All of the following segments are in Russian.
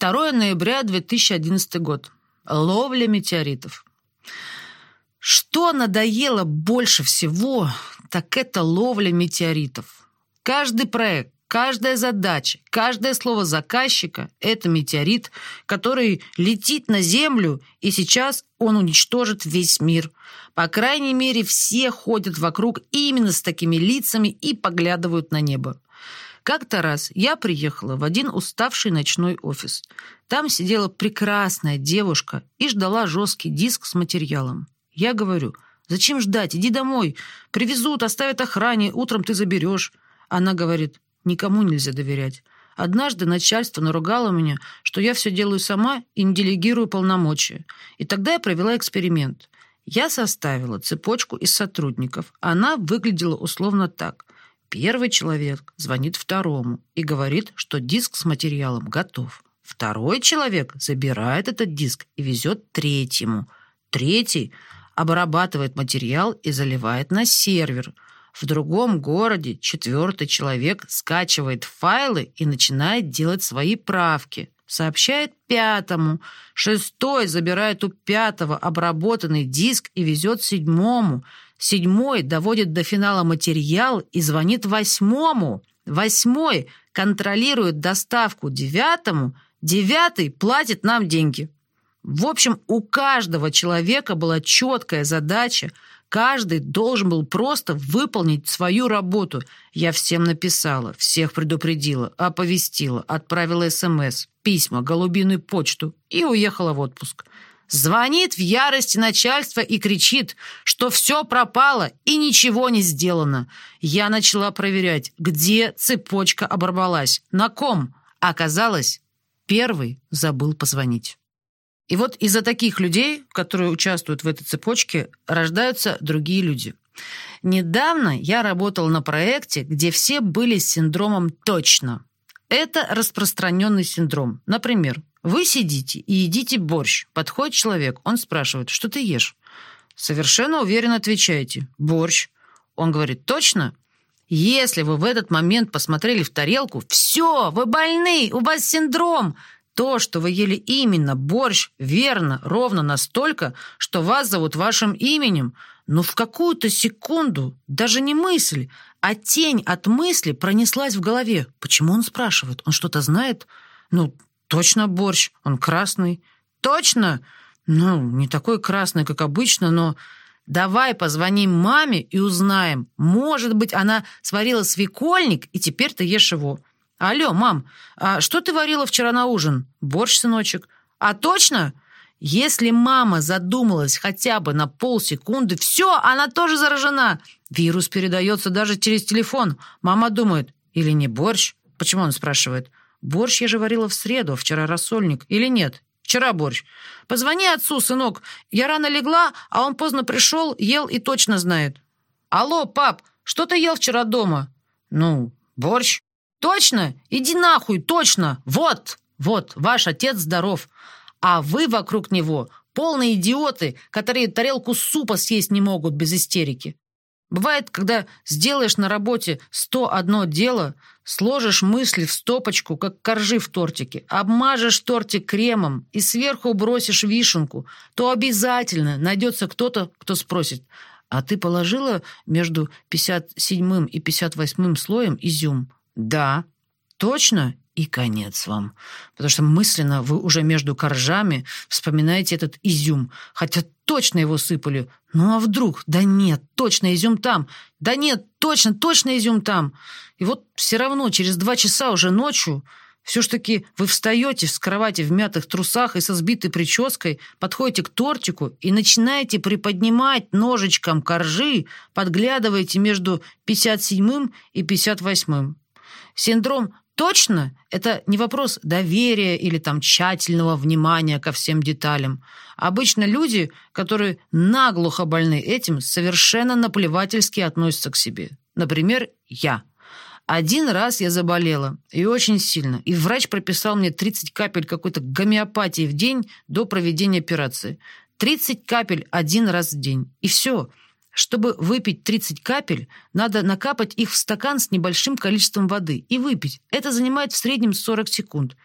2 ноября 2011 год. Ловля метеоритов. Что надоело больше всего, так это ловля метеоритов. Каждый проект, каждая задача, каждое слово заказчика – это метеорит, который летит на Землю, и сейчас он уничтожит весь мир. По крайней мере, все ходят вокруг именно с такими лицами и поглядывают на небо. Как-то раз я приехала в один уставший ночной офис. Там сидела прекрасная девушка и ждала жесткий диск с материалом. Я говорю, зачем ждать, иди домой. Привезут, оставят охране, утром ты заберешь. Она говорит, никому нельзя доверять. Однажды начальство наругало меня, что я все делаю сама и не делегирую полномочия. И тогда я провела эксперимент. Я составила цепочку из сотрудников. Она выглядела условно так. Первый человек звонит второму и говорит, что диск с материалом готов. Второй человек забирает этот диск и везет третьему. Третий обрабатывает материал и заливает на сервер. В другом городе четвертый человек скачивает файлы и начинает делать свои правки. Сообщает пятому. Шестой забирает у пятого обработанный диск и везет седьмому. Седьмой доводит до финала материал и звонит восьмому. Восьмой контролирует доставку девятому. Девятый платит нам деньги. В общем, у каждого человека была четкая задача, каждый должен был просто выполнить свою работу. Я всем написала, всех предупредила, оповестила, отправила СМС, письма, голубиную почту и уехала в отпуск. Звонит в ярости начальство и кричит, что все пропало и ничего не сделано. Я начала проверять, где цепочка оборвалась, на ком. Оказалось, первый забыл позвонить. И вот из-за таких людей, которые участвуют в этой цепочке, рождаются другие люди. Недавно я работал на проекте, где все были с синдромом «точно». Это распространенный синдром. Например, вы сидите и едите борщ. Подходит человек, он спрашивает, что ты ешь? Совершенно уверенно отвечаете «борщ». Он говорит «точно?» Если вы в этот момент посмотрели в тарелку, все, вы больны, у вас синдром. То, что вы ели именно борщ, верно, ровно настолько, что вас зовут вашим именем, но в какую-то секунду, даже не мысль, а тень от мысли пронеслась в голове. Почему он спрашивает? Он что-то знает? Ну, точно борщ, он красный. Точно? Ну, не такой красный, как обычно, но... Давай позвоним маме и узнаем. Может быть, она сварила свекольник, и теперь ты ешь его. «Алло, мам, а что ты варила вчера на ужин?» «Борщ, сыночек». «А точно?» Если мама задумалась хотя бы на полсекунды, все, она тоже заражена. Вирус передается даже через телефон. Мама думает, или не борщ? Почему он спрашивает? Борщ я же варила в среду, вчера рассольник. Или нет? Вчера борщ. Позвони отцу, сынок. Я рано легла, а он поздно пришел, ел и точно знает. Алло, пап, что ты ел вчера дома? Ну, борщ. Точно? Иди нахуй, точно! Вот, вот, ваш отец здоров. А вы вокруг него полные идиоты, которые тарелку супа съесть не могут без истерики. Бывает, когда сделаешь на работе сто одно дело, сложишь мысли в стопочку, как коржи в тортике, обмажешь тортик кремом и сверху бросишь вишенку, то обязательно найдется кто-то, кто спросит, а ты положила между 57 и 58 слоем изюм? Да, точно и конец вам. Потому что мысленно вы уже между коржами вспоминаете этот изюм, хотя точно его сыпали. Ну а вдруг? Да нет, точно изюм там. Да нет, точно, точно изюм там. И вот все равно через два часа уже ночью все ж таки вы встаете с кровати в мятых трусах и со сбитой прической, подходите к тортику и начинаете приподнимать ножичком коржи, подглядываете между 57 и 58. Синдром точно – это не вопрос доверия или там тщательного внимания ко всем деталям. Обычно люди, которые наглухо больны этим, совершенно наплевательски относятся к себе. Например, я. Один раз я заболела, и очень сильно, и врач прописал мне 30 капель какой-то гомеопатии в день до проведения операции. 30 капель один раз в день. И все – чтобы выпить 30 капель, надо накапать их в стакан с небольшим количеством воды и выпить. Это занимает в среднем 40 секунд.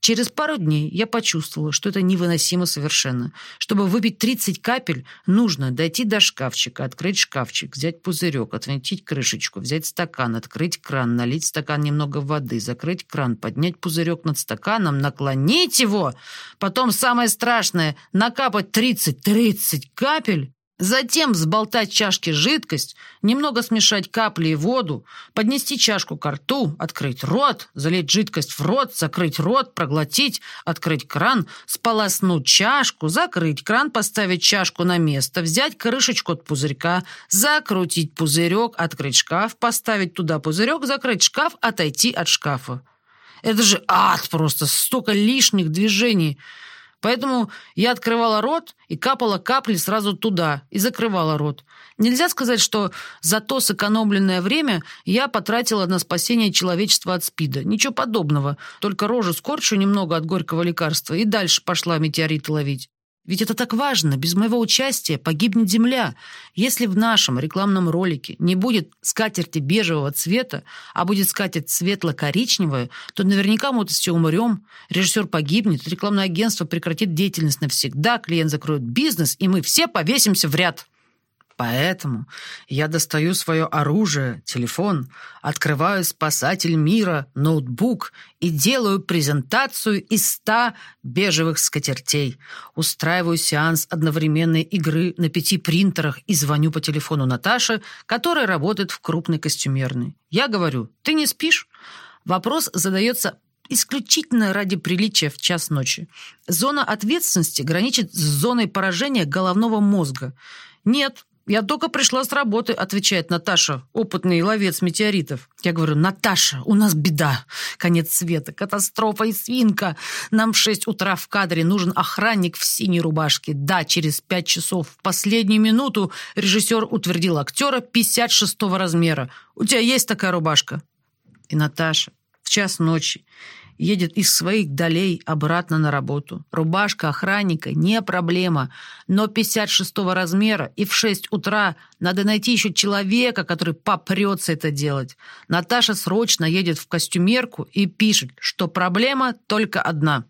Через пару дней я почувствовала, что это невыносимо совершенно. Чтобы выпить 30 капель, нужно дойти до шкафчика, открыть шкафчик, взять пузырек, отвинтить крышечку, взять стакан, открыть кран, налить стакан немного воды, закрыть кран, поднять пузырек над стаканом, наклонить его, потом самое страшное — накапать 30-30 капель Затем взболтать чашки жидкость, немного смешать капли и воду, поднести чашку к рту, открыть рот, залить жидкость в рот, закрыть рот, проглотить, открыть кран, сполоснуть чашку, закрыть кран, поставить чашку на место, взять крышечку от пузырька, закрутить пузырек, открыть шкаф, поставить туда пузырек, закрыть шкаф, отойти от шкафа. Это же ад просто, столько лишних движений. Поэтому я открывала рот и капала капли сразу туда и закрывала рот. Нельзя сказать, что за то сэкономленное время я потратила на спасение человечества от СПИДа. Ничего подобного. Только рожу скорчу немного от горького лекарства и дальше пошла метеориты ловить. Ведь это так важно. Без моего участия погибнет Земля. Если в нашем рекламном ролике не будет скатерти бежевого цвета, а будет скатерть светло-коричневая, то наверняка мы все умрем, режиссер погибнет, рекламное агентство прекратит деятельность навсегда, клиент закроет бизнес, и мы все повесимся в ряд. Поэтому я достаю свое оружие, телефон, открываю «Спасатель мира», ноутбук и делаю презентацию из ста бежевых скатертей. Устраиваю сеанс одновременной игры на пяти принтерах и звоню по телефону Наташе, которая работает в крупной костюмерной. Я говорю, ты не спишь? Вопрос задается исключительно ради приличия в час ночи. Зона ответственности граничит с зоной поражения головного мозга. Нет, «Я только пришла с работы», — отвечает Наташа, опытный ловец метеоритов. Я говорю, «Наташа, у нас беда. Конец света, катастрофа и свинка. Нам в шесть утра в кадре нужен охранник в синей рубашке. Да, через пять часов. В последнюю минуту режиссер утвердил актера 56 размера. У тебя есть такая рубашка?» И Наташа в час ночи едет из своих долей обратно на работу. Рубашка охранника не проблема, но 56 размера и в 6 утра надо найти еще человека, который попрется это делать. Наташа срочно едет в костюмерку и пишет, что проблема только одна.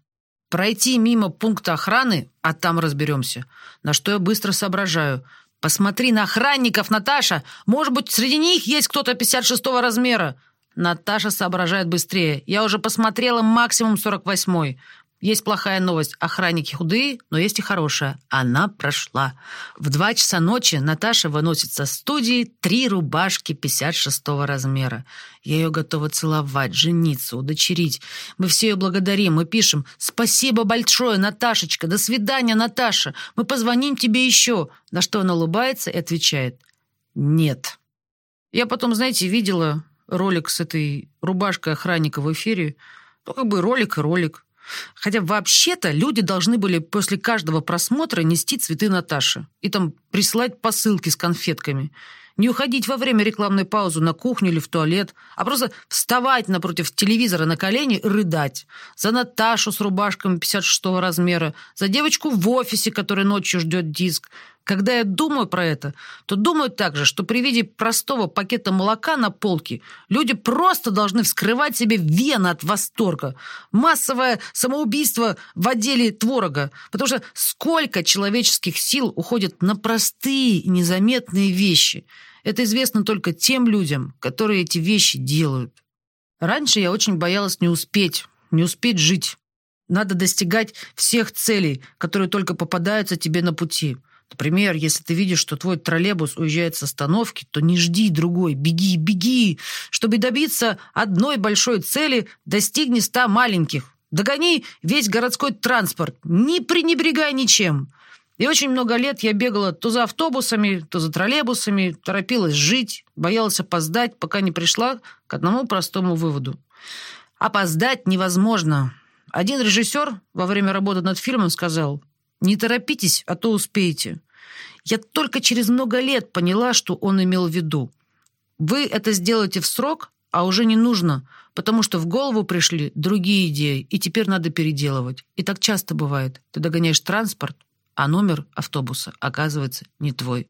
Пройти мимо пункта охраны, а там разберемся. На что я быстро соображаю. Посмотри на охранников, Наташа. Может быть, среди них есть кто-то 56 размера. Наташа соображает быстрее. Я уже посмотрела максимум 48-й. Есть плохая новость. Охранники худые, но есть и хорошая. Она прошла. В два часа ночи Наташа выносит со студии три рубашки 56 размера. Я ее готова целовать, жениться, удочерить. Мы все ее благодарим. Мы пишем «Спасибо большое, Наташечка! До свидания, Наташа! Мы позвоним тебе еще!» На что она улыбается и отвечает «Нет». Я потом, знаете, видела ролик с этой рубашкой охранника в эфире, ну, как бы ролик и ролик. Хотя вообще-то люди должны были после каждого просмотра нести цветы Наташи и там присылать посылки с конфетками. Не уходить во время рекламной паузы на кухню или в туалет, а просто вставать напротив телевизора на колени и рыдать. За Наташу с рубашками 56 размера, за девочку в офисе, которая ночью ждет диск. Когда я думаю про это, то думаю также, что при виде простого пакета молока на полке люди просто должны вскрывать себе вены от восторга. Массовое самоубийство в отделе творога. Потому что сколько человеческих сил уходит на простые и незаметные вещи – это известно только тем людям, которые эти вещи делают. Раньше я очень боялась не успеть, не успеть жить. Надо достигать всех целей, которые только попадаются тебе на пути. Например, если ты видишь, что твой троллейбус уезжает с остановки, то не жди другой, беги, беги. Чтобы добиться одной большой цели, достигни ста маленьких. Догони весь городской транспорт, не пренебрегай ничем. И очень много лет я бегала то за автобусами, то за троллейбусами, торопилась жить, боялась опоздать, пока не пришла к одному простому выводу. Опоздать невозможно. Один режиссер во время работы над фильмом сказал, «Не торопитесь, а то успеете». Я только через много лет поняла, что он имел в виду. Вы это сделаете в срок, а уже не нужно, потому что в голову пришли другие идеи, и теперь надо переделывать. И так часто бывает. Ты догоняешь транспорт, а номер автобуса, оказывается, не твой.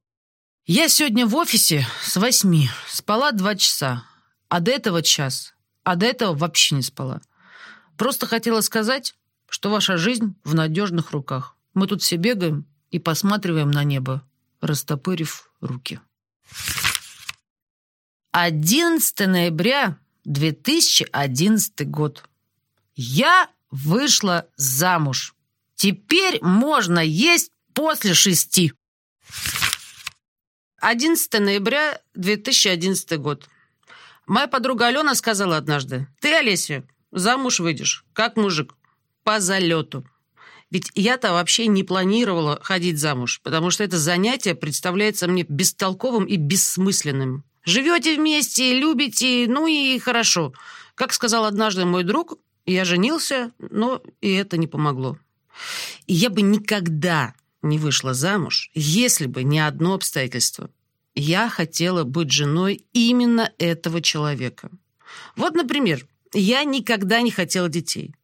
Я сегодня в офисе с восьми, спала два часа, а до этого час, а до этого вообще не спала. Просто хотела сказать, что ваша жизнь в надежных руках. Мы тут все бегаем и посматриваем на небо, растопырив руки. 11 ноября 2011 год. Я вышла замуж. Теперь можно есть после шести. 11 ноября 2011 год. Моя подруга Алена сказала однажды, «Ты, Олеся, замуж выйдешь, как мужик, по залету». Ведь я-то вообще не планировала ходить замуж, потому что это занятие представляется мне бестолковым и бессмысленным. Живете вместе, любите, ну и хорошо. Как сказал однажды мой друг, я женился, но и это не помогло. И я бы никогда не вышла замуж, если бы не одно обстоятельство. Я хотела быть женой именно этого человека. Вот, например, я никогда не хотела детей.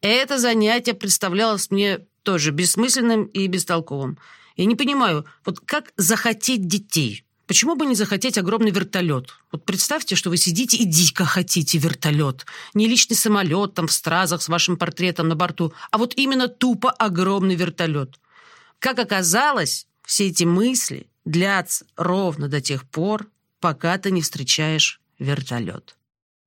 Это занятие представлялось мне тоже бессмысленным и бестолковым. Я не понимаю, вот как захотеть детей? Почему бы не захотеть огромный вертолет? Вот представьте, что вы сидите и дико хотите вертолет. Не личный самолет там в стразах с вашим портретом на борту, а вот именно тупо огромный вертолет. Как оказалось, все эти мысли длятся ровно до тех пор, пока ты не встречаешь вертолет.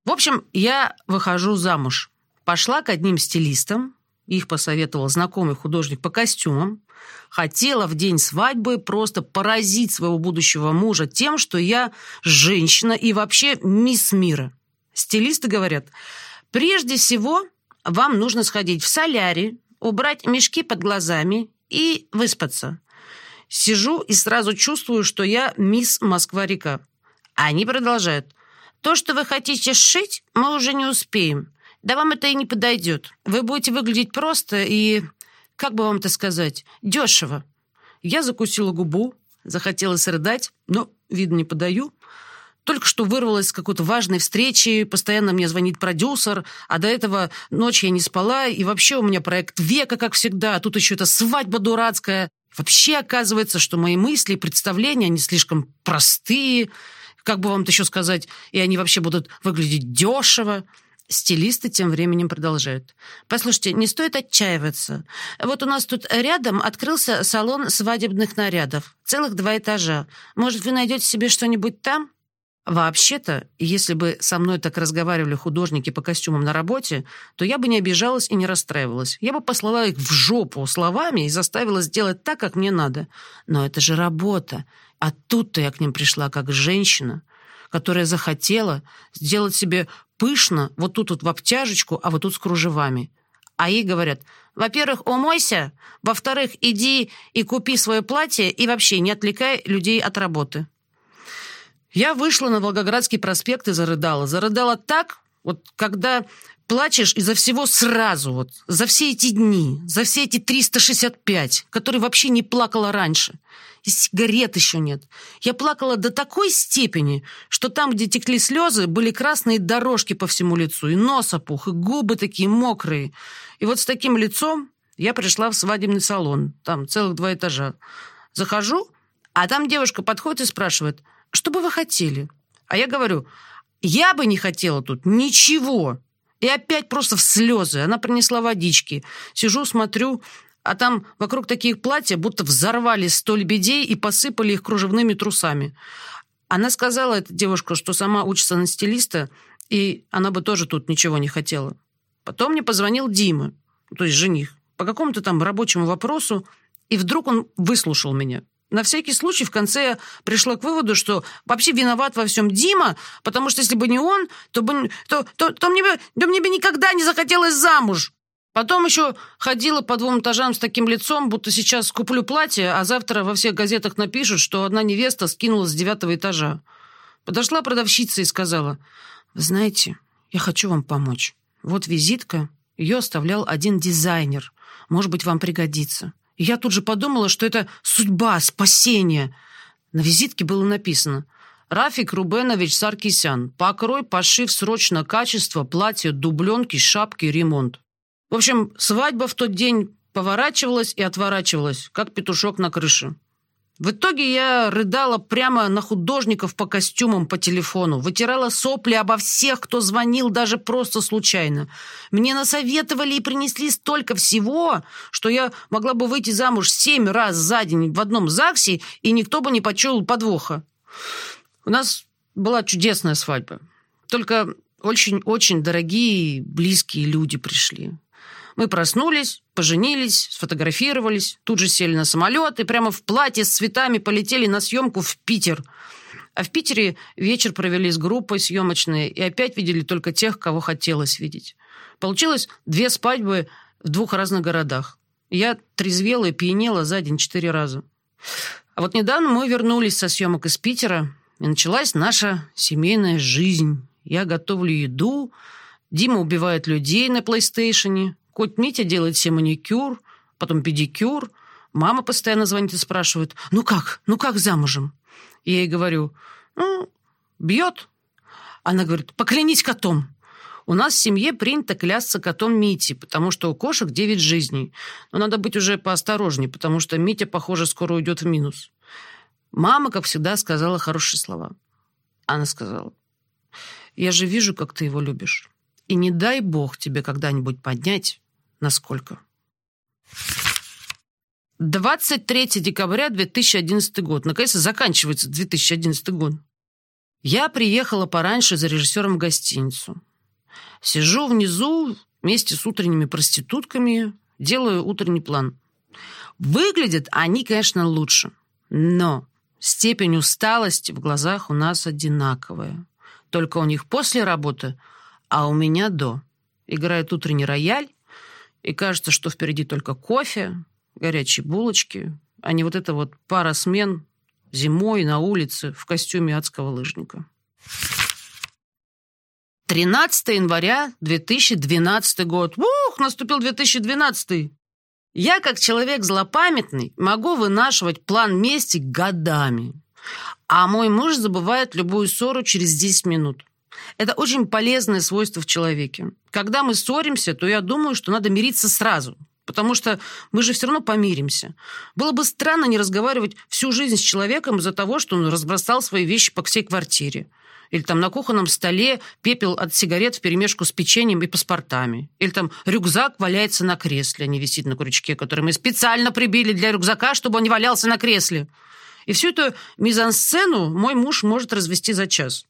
В общем, я выхожу замуж. Пошла к одним стилистам, их посоветовал знакомый художник по костюмам, хотела в день свадьбы просто поразить своего будущего мужа тем, что я женщина и вообще мисс мира. Стилисты говорят, прежде всего вам нужно сходить в солярий, убрать мешки под глазами и выспаться. Сижу и сразу чувствую, что я мисс Москва-река. Они продолжают. То, что вы хотите сшить, мы уже не успеем. Да вам это и не подойдет. Вы будете выглядеть просто и, как бы вам это сказать, дешево. Я закусила губу, захотелось рыдать, но, видно, не подаю. Только что вырвалась с какой-то важной встречи, постоянно мне звонит продюсер, а до этого ночь я не спала, и вообще у меня проект века, как всегда, а тут еще эта свадьба дурацкая. Вообще оказывается, что мои мысли и представления, они слишком простые, как бы вам это еще сказать, и они вообще будут выглядеть дешево. Стилисты тем временем продолжают. «Послушайте, не стоит отчаиваться. Вот у нас тут рядом открылся салон свадебных нарядов. Целых два этажа. Может, вы найдете себе что-нибудь там?» Вообще-то, если бы со мной так разговаривали художники по костюмам на работе, то я бы не обижалась и не расстраивалась. Я бы послала их в жопу словами и заставила сделать так, как мне надо. Но это же работа. А тут-то я к ним пришла как женщина, которая захотела сделать себе пышно, вот тут вот в обтяжечку, а вот тут с кружевами. А ей говорят, во-первых, умойся, во-вторых, иди и купи свое платье и вообще не отвлекай людей от работы. Я вышла на Волгоградский проспект и зарыдала. Зарыдала так, вот когда плачешь из-за всего сразу, вот, за все эти дни, за все эти 365, которые вообще не плакала раньше и сигарет еще нет. Я плакала до такой степени, что там, где текли слезы, были красные дорожки по всему лицу, и нос опух, и губы такие мокрые. И вот с таким лицом я пришла в свадебный салон, там целых два этажа. Захожу, а там девушка подходит и спрашивает, что бы вы хотели? А я говорю, я бы не хотела тут ничего. И опять просто в слезы. Она принесла водички. Сижу, смотрю, а там вокруг таких платья будто взорвали сто лебедей и посыпали их кружевными трусами. Она сказала, эта девушка, что сама учится на стилиста, и она бы тоже тут ничего не хотела. Потом мне позвонил Дима, то есть жених, по какому-то там рабочему вопросу, и вдруг он выслушал меня. На всякий случай в конце я пришла к выводу, что вообще виноват во всем Дима, потому что если бы не он, то, бы, то, то, то, мне, бы, то мне бы никогда не захотелось замуж. Потом еще ходила по двум этажам с таким лицом, будто сейчас куплю платье, а завтра во всех газетах напишут, что одна невеста скинулась с девятого этажа. Подошла продавщица и сказала, «Вы знаете, я хочу вам помочь. Вот визитка, ее оставлял один дизайнер. Может быть, вам пригодится». И я тут же подумала, что это судьба, спасение. На визитке было написано Рафик Рубенович Саркисян. Покрой, пошив, срочно качество, платье, дубленки, шапки, ремонт. В общем, свадьба в тот день поворачивалась и отворачивалась, как петушок на крыше. В итоге я рыдала прямо на художников по костюмам по телефону, вытирала сопли обо всех, кто звонил даже просто случайно. Мне насоветовали и принесли столько всего, что я могла бы выйти замуж семь раз за день в одном ЗАГСе, и никто бы не почуял подвоха. У нас была чудесная свадьба. Только очень-очень дорогие близкие люди пришли. Мы проснулись, поженились, сфотографировались, тут же сели на самолет и прямо в платье с цветами полетели на съемку в Питер. А в Питере вечер провели с группой съемочной и опять видели только тех, кого хотелось видеть. Получилось две свадьбы в двух разных городах. Я трезвела и пьянела за день четыре раза. А вот недавно мы вернулись со съемок из Питера, и началась наша семейная жизнь. Я готовлю еду, Дима убивает людей на плейстейшене, Кот Митя делает себе маникюр, потом педикюр. Мама постоянно звонит и спрашивает, ну как, ну как замужем? Я ей говорю, ну, бьет. Она говорит, поклянись котом. У нас в семье принято клясться котом Мити, потому что у кошек девять жизней. Но надо быть уже поосторожнее, потому что Митя, похоже, скоро уйдет в минус. Мама, как всегда, сказала хорошие слова. Она сказала, я же вижу, как ты его любишь. И не дай бог тебе когда-нибудь поднять Насколько? 23 декабря 2011 год. Наконец-то заканчивается 2011 год. Я приехала пораньше за режиссером в гостиницу. Сижу внизу вместе с утренними проститутками, делаю утренний план. Выглядят они, конечно, лучше, но степень усталости в глазах у нас одинаковая. Только у них после работы, а у меня до. Играет утренний рояль, и кажется, что впереди только кофе, горячие булочки, а не вот эта вот пара смен зимой на улице в костюме адского лыжника. 13 января 2012 год. Ух, наступил 2012. Я, как человек злопамятный, могу вынашивать план мести годами. А мой муж забывает любую ссору через 10 минут. Это очень полезное свойство в человеке. Когда мы ссоримся, то я думаю, что надо мириться сразу, потому что мы же все равно помиримся. Было бы странно не разговаривать всю жизнь с человеком из-за того, что он разбросал свои вещи по всей квартире. Или там на кухонном столе пепел от сигарет вперемешку с печеньем и паспортами. Или там рюкзак валяется на кресле, а не висит на крючке, который мы специально прибили для рюкзака, чтобы он не валялся на кресле. И всю эту мизансцену мой муж может развести за час.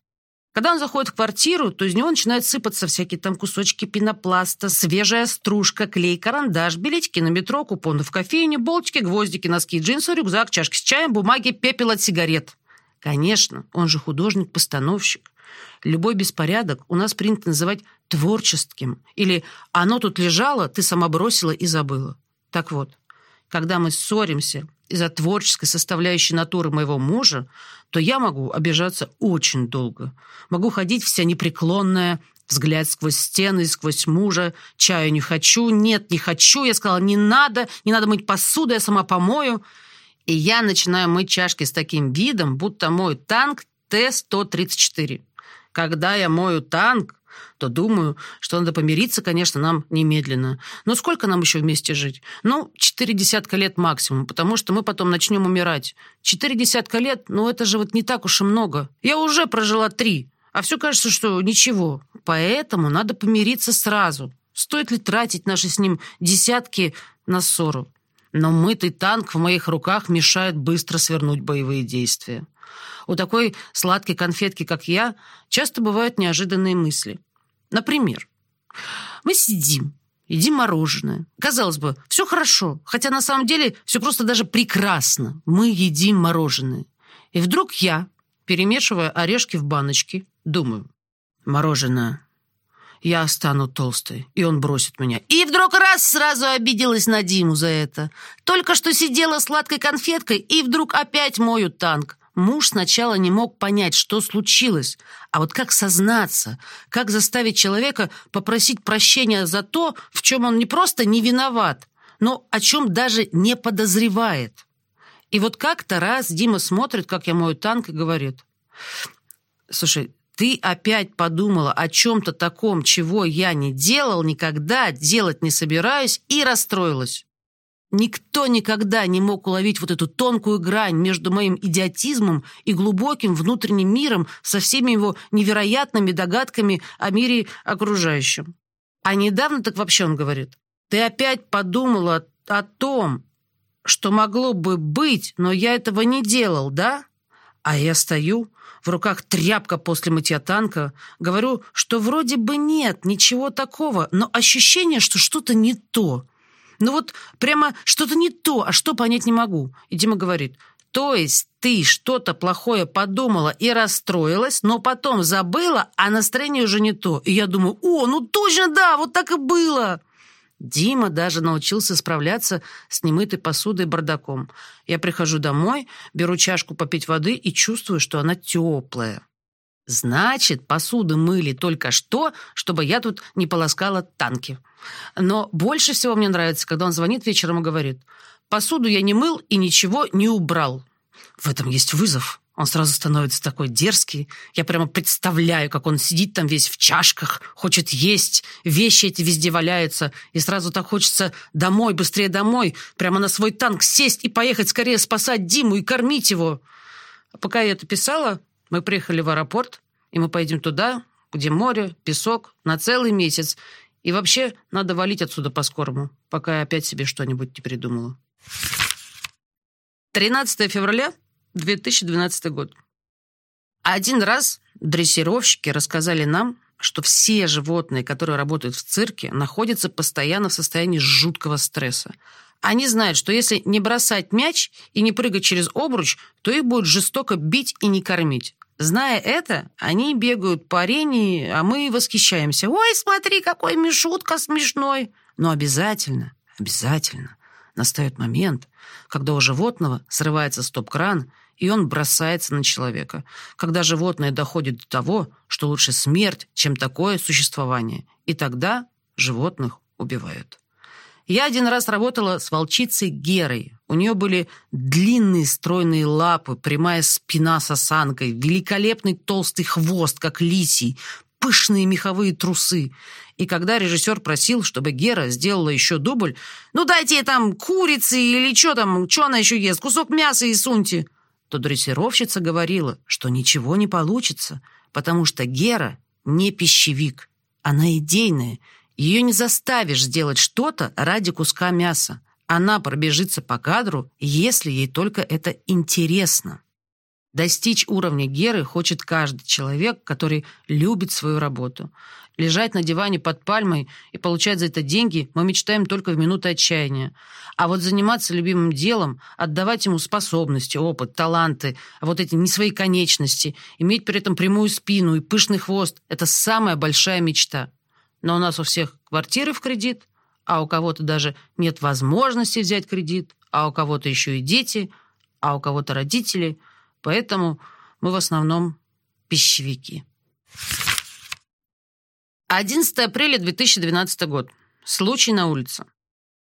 Когда он заходит в квартиру, то из него начинают сыпаться всякие там кусочки пенопласта, свежая стружка, клей, карандаш, билетики на метро, купоны в кофейне, болтики, гвоздики, носки, джинсы, рюкзак, чашки с чаем, бумаги, пепел от сигарет. Конечно, он же художник-постановщик. Любой беспорядок у нас принято называть творческим. Или «оно тут лежало, ты сама бросила и забыла». Так вот, когда мы ссоримся из-за творческой составляющей натуры моего мужа, то я могу обижаться очень долго. Могу ходить вся непреклонная, взгляд сквозь стены, сквозь мужа. Чаю не хочу, нет, не хочу. Я сказала, не надо, не надо мыть посуду, я сама помою. И я начинаю мыть чашки с таким видом, будто мою танк Т-134. Когда я мою танк, то думаю, что надо помириться, конечно, нам немедленно. Но сколько нам еще вместе жить? Ну, четыре десятка лет максимум, потому что мы потом начнем умирать. Четыре десятка лет, ну это же вот не так уж и много. Я уже прожила три, а все кажется, что ничего. Поэтому надо помириться сразу. Стоит ли тратить наши с ним десятки на ссору? Но мытый танк в моих руках мешает быстро свернуть боевые действия. У такой сладкой конфетки, как я, часто бывают неожиданные мысли. Например, мы сидим, едим мороженое. Казалось бы, все хорошо, хотя на самом деле все просто даже прекрасно. Мы едим мороженое. И вдруг я, перемешивая орешки в баночке, думаю, мороженое, я стану толстой, и он бросит меня. И вдруг раз сразу обиделась на Диму за это. Только что сидела сладкой конфеткой, и вдруг опять мою танк. Муж сначала не мог понять, что случилось, а вот как сознаться, как заставить человека попросить прощения за то, в чем он не просто не виноват, но о чем даже не подозревает. И вот как-то раз Дима смотрит, как я мою танк, и говорит, «Слушай, ты опять подумала о чем-то таком, чего я не делал никогда, делать не собираюсь, и расстроилась». Никто никогда не мог уловить вот эту тонкую грань между моим идиотизмом и глубоким внутренним миром со всеми его невероятными догадками о мире окружающем. А недавно так вообще он говорит, ты опять подумала о том, что могло бы быть, но я этого не делал, да? А я стою, в руках тряпка после мытья танка, говорю, что вроде бы нет, ничего такого, но ощущение, что что-то не то – ну вот прямо что-то не то, а что понять не могу. И Дима говорит, то есть ты что-то плохое подумала и расстроилась, но потом забыла, а настроение уже не то. И я думаю, о, ну точно да, вот так и было. Дима даже научился справляться с немытой посудой и бардаком. Я прихожу домой, беру чашку попить воды и чувствую, что она теплая. Значит, посуду мыли только что, чтобы я тут не полоскала танки. Но больше всего мне нравится, когда он звонит вечером и говорит, посуду я не мыл и ничего не убрал. В этом есть вызов. Он сразу становится такой дерзкий. Я прямо представляю, как он сидит там весь в чашках, хочет есть, вещи эти везде валяются, и сразу так хочется домой, быстрее домой, прямо на свой танк сесть и поехать скорее спасать Диму и кормить его. А пока я это писала, мы приехали в аэропорт, и мы поедем туда, где море, песок, на целый месяц. И вообще надо валить отсюда по-скорому, пока я опять себе что-нибудь не придумала. 13 февраля 2012 год. Один раз дрессировщики рассказали нам, что все животные, которые работают в цирке, находятся постоянно в состоянии жуткого стресса. Они знают, что если не бросать мяч и не прыгать через обруч, то их будут жестоко бить и не кормить. Зная это, они бегают по арене, а мы восхищаемся. «Ой, смотри, какой Мишутка смешной!» Но обязательно, обязательно настает момент, когда у животного срывается стоп-кран, и он бросается на человека. Когда животное доходит до того, что лучше смерть, чем такое существование. И тогда животных убивают. Я один раз работала с волчицей Герой. У нее были длинные стройные лапы, прямая спина с осанкой, великолепный толстый хвост, как лисий, пышные меховые трусы. И когда режиссер просил, чтобы Гера сделала еще дубль, «Ну дайте ей там курицы или что там, что она еще ест, кусок мяса и суньте», то дрессировщица говорила, что ничего не получится, потому что Гера не пищевик, она идейная, ее не заставишь сделать что-то ради куска мяса. Она пробежится по кадру, если ей только это интересно. Достичь уровня Геры хочет каждый человек, который любит свою работу. Лежать на диване под пальмой и получать за это деньги мы мечтаем только в минуты отчаяния. А вот заниматься любимым делом, отдавать ему способности, опыт, таланты, вот эти не свои конечности, иметь при этом прямую спину и пышный хвост – это самая большая мечта. Но у нас у всех квартиры в кредит, а у кого-то даже нет возможности взять кредит, а у кого-то еще и дети, а у кого-то родители. Поэтому мы в основном пищевики. 11 апреля 2012 год. Случай на улице.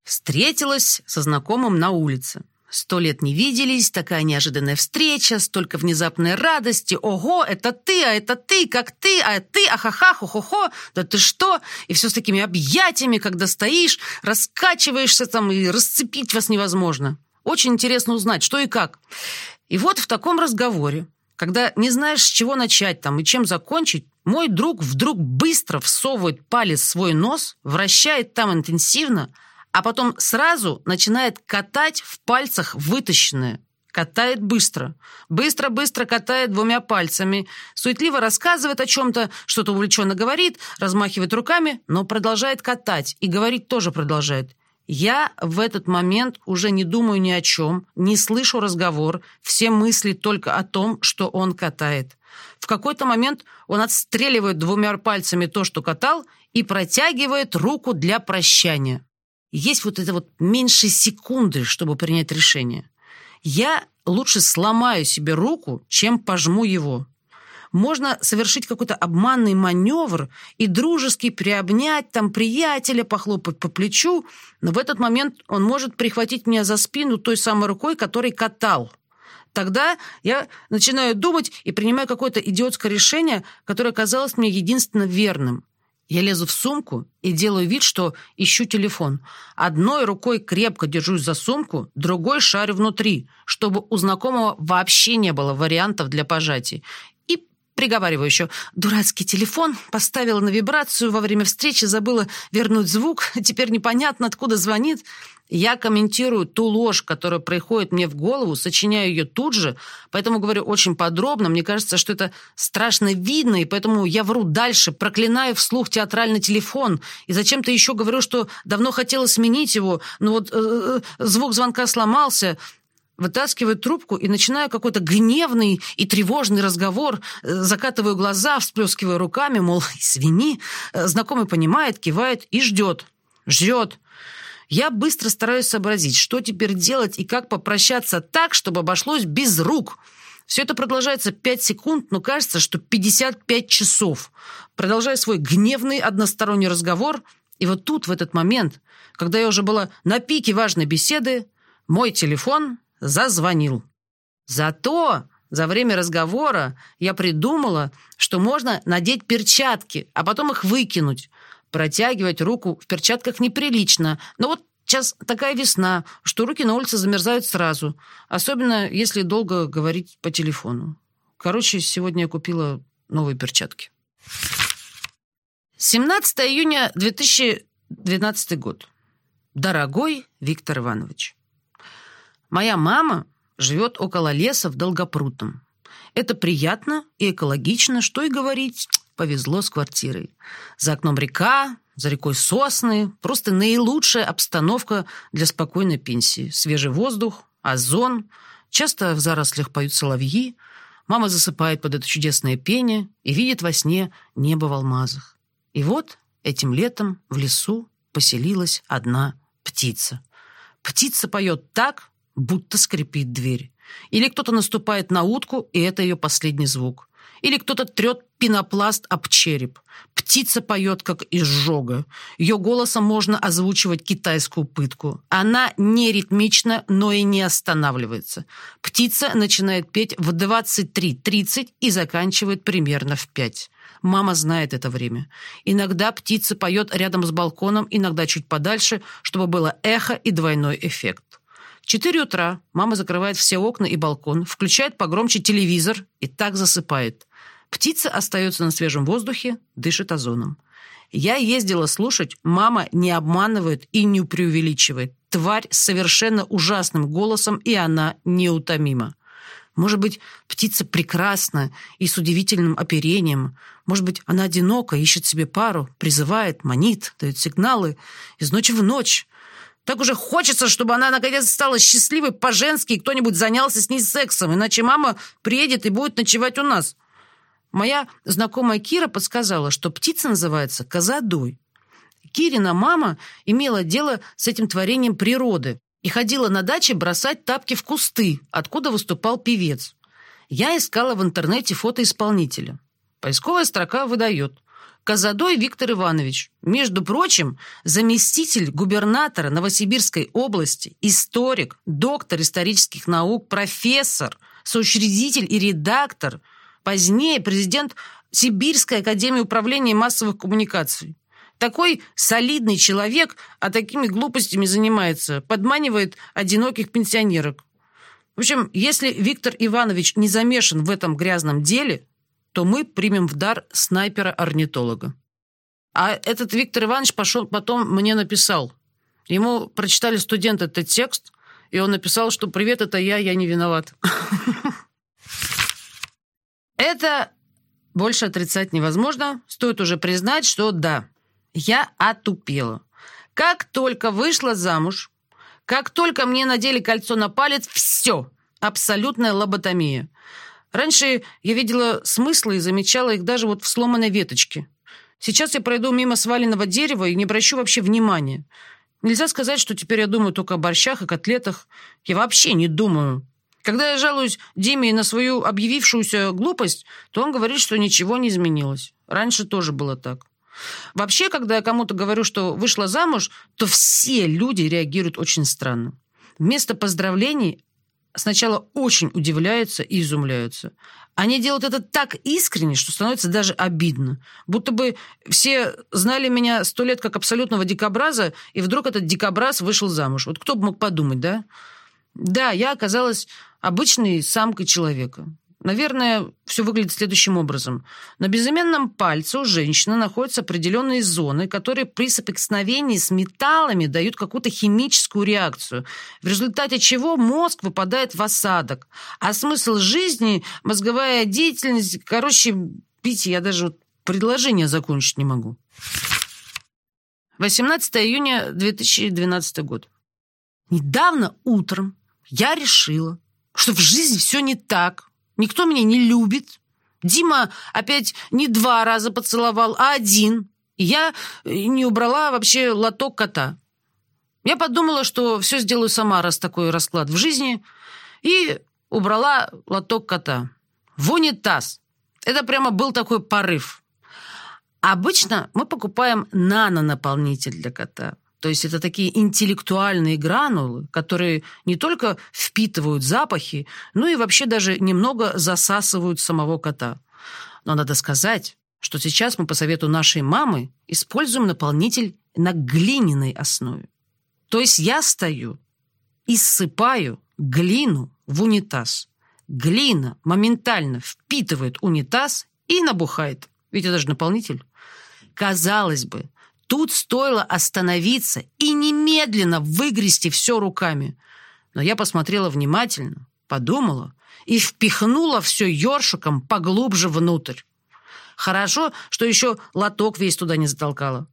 Встретилась со знакомым на улице. Сто лет не виделись, такая неожиданная встреча, столько внезапной радости. Ого, это ты, а это ты, как ты, а ты, ахаха, хо-хо-хо, да ты что? И все с такими объятиями, когда стоишь, раскачиваешься там, и расцепить вас невозможно. Очень интересно узнать, что и как. И вот в таком разговоре, когда не знаешь, с чего начать там и чем закончить, мой друг вдруг быстро всовывает палец в свой нос, вращает там интенсивно – а потом сразу начинает катать в пальцах вытащенное. Катает быстро. Быстро-быстро катает двумя пальцами. Суетливо рассказывает о чем-то, что-то увлеченно говорит, размахивает руками, но продолжает катать. И говорить тоже продолжает. Я в этот момент уже не думаю ни о чем, не слышу разговор, все мысли только о том, что он катает. В какой-то момент он отстреливает двумя пальцами то, что катал, и протягивает руку для прощания есть вот это вот меньше секунды, чтобы принять решение. Я лучше сломаю себе руку, чем пожму его. Можно совершить какой-то обманный маневр и дружески приобнять там приятеля, похлопать по плечу, но в этот момент он может прихватить меня за спину той самой рукой, которой катал. Тогда я начинаю думать и принимаю какое-то идиотское решение, которое казалось мне единственно верным. Я лезу в сумку и делаю вид, что ищу телефон. Одной рукой крепко держусь за сумку, другой шарю внутри, чтобы у знакомого вообще не было вариантов для пожатий. И приговариваю еще, дурацкий телефон, поставила на вибрацию во время встречи, забыла вернуть звук, теперь непонятно, откуда звонит. Я комментирую ту ложь, которая приходит мне в голову, сочиняю ее тут же, поэтому говорю очень подробно. Мне кажется, что это страшно видно, и поэтому я вру дальше, проклинаю вслух театральный телефон. И зачем-то еще говорю, что давно хотела сменить его, но вот э, э звук звонка сломался. Вытаскиваю трубку и начинаю какой-то гневный и тревожный разговор, э, закатываю глаза, всплескиваю руками, мол, извини. Э, знакомый понимает, кивает и ждет. Ждет. Я быстро стараюсь сообразить, что теперь делать и как попрощаться так, чтобы обошлось без рук. Все это продолжается 5 секунд, но кажется, что 55 часов. Продолжаю свой гневный односторонний разговор, и вот тут, в этот момент, когда я уже была на пике важной беседы, мой телефон зазвонил. Зато за время разговора я придумала, что можно надеть перчатки, а потом их выкинуть. Протягивать руку в перчатках неприлично, но вот сейчас такая весна, что руки на улице замерзают сразу, особенно если долго говорить по телефону. Короче, сегодня я купила новые перчатки. 17 июня 2012 год. Дорогой Виктор Иванович, моя мама живет около леса в Долгопрутном. Это приятно и экологично, что и говорить повезло с квартирой. За окном река, за рекой сосны. Просто наилучшая обстановка для спокойной пенсии. Свежий воздух, озон. Часто в зарослях поют соловьи. Мама засыпает под это чудесное пение и видит во сне небо в алмазах. И вот этим летом в лесу поселилась одна птица. Птица поет так, будто скрипит дверь. Или кто-то наступает на утку, и это ее последний звук. Или кто-то трет пенопласт об череп. Птица поет, как изжога. Ее голосом можно озвучивать китайскую пытку. Она не ритмична, но и не останавливается. Птица начинает петь в 23.30 и заканчивает примерно в 5. Мама знает это время. Иногда птица поет рядом с балконом, иногда чуть подальше, чтобы было эхо и двойной эффект. 4 утра мама закрывает все окна и балкон, включает погромче телевизор и так засыпает. Птица остается на свежем воздухе, дышит озоном. Я ездила слушать, мама не обманывает и не преувеличивает. Тварь с совершенно ужасным голосом, и она неутомима. Может быть, птица прекрасна и с удивительным оперением. Может быть, она одинока, ищет себе пару, призывает, манит, дает сигналы из ночи в ночь. Так уже хочется, чтобы она наконец стала счастливой по-женски, и кто-нибудь занялся с ней сексом, иначе мама приедет и будет ночевать у нас. Моя знакомая Кира подсказала, что птица называется козадой. Кирина мама имела дело с этим творением природы и ходила на даче бросать тапки в кусты, откуда выступал певец. Я искала в интернете фото исполнителя. Поисковая строка выдает. Казадой Виктор Иванович, между прочим, заместитель губернатора Новосибирской области, историк, доктор исторических наук, профессор, соучредитель и редактор – Позднее президент Сибирской академии управления массовых коммуникаций. Такой солидный человек, а такими глупостями занимается, подманивает одиноких пенсионерок. В общем, если Виктор Иванович не замешан в этом грязном деле, то мы примем в дар снайпера-орнитолога. А этот Виктор Иванович пошел потом мне написал. Ему прочитали студенты этот текст, и он написал, что «Привет, это я, я не виноват». Это больше отрицать невозможно. Стоит уже признать, что да, я отупела. Как только вышла замуж, как только мне надели кольцо на палец, все, абсолютная лоботомия. Раньше я видела смыслы и замечала их даже вот в сломанной веточке. Сейчас я пройду мимо сваленного дерева и не обращу вообще внимания. Нельзя сказать, что теперь я думаю только о борщах и котлетах. Я вообще не думаю. Когда я жалуюсь Диме на свою объявившуюся глупость, то он говорит, что ничего не изменилось. Раньше тоже было так. Вообще, когда я кому-то говорю, что вышла замуж, то все люди реагируют очень странно. Вместо поздравлений сначала очень удивляются и изумляются. Они делают это так искренне, что становится даже обидно. Будто бы все знали меня сто лет как абсолютного дикобраза, и вдруг этот дикобраз вышел замуж. Вот кто бы мог подумать, да? Да, я оказалась обычной самкой человека. Наверное, все выглядит следующим образом. На безыменном пальце у женщины находятся определенные зоны, которые при соприкосновении с металлами дают какую-то химическую реакцию, в результате чего мозг выпадает в осадок. А смысл жизни, мозговая деятельность, короче, пить я даже вот предложение закончить не могу. 18 июня 2012 год. Недавно утром я решила, что в жизни все не так, Никто меня не любит. Дима опять не два раза поцеловал, а один. Я э, не убрала вообще лоток кота. Я подумала, что все сделаю сама, раз такой расклад в жизни, и убрала лоток кота в унитаз. Это прямо был такой порыв. Обычно мы покупаем нанонаполнитель для кота. То есть это такие интеллектуальные гранулы, которые не только впитывают запахи, но и вообще даже немного засасывают самого кота. Но надо сказать, что сейчас мы по совету нашей мамы используем наполнитель на глиняной основе. То есть я стою и ссыпаю глину в унитаз. Глина моментально впитывает унитаз и набухает. Ведь это же наполнитель. Казалось бы, Тут стоило остановиться и немедленно выгрести все руками. Но я посмотрела внимательно, подумала и впихнула все ёршиком поглубже внутрь. Хорошо, что еще лоток весь туда не затолкала.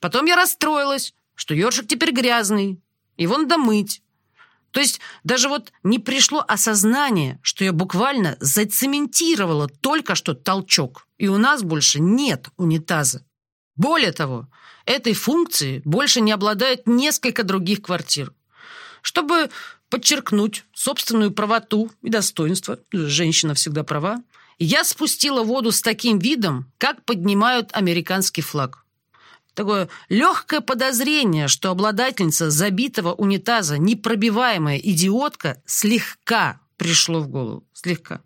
Потом я расстроилась, что ёршик теперь грязный, его надо мыть. То есть даже вот не пришло осознание, что я буквально зацементировала только что толчок, и у нас больше нет унитаза. Более того, этой функции больше не обладают несколько других квартир. Чтобы подчеркнуть собственную правоту и достоинство, женщина всегда права, я спустила воду с таким видом, как поднимают американский флаг. Такое легкое подозрение, что обладательница забитого унитаза, непробиваемая идиотка, слегка пришло в голову. Слегка.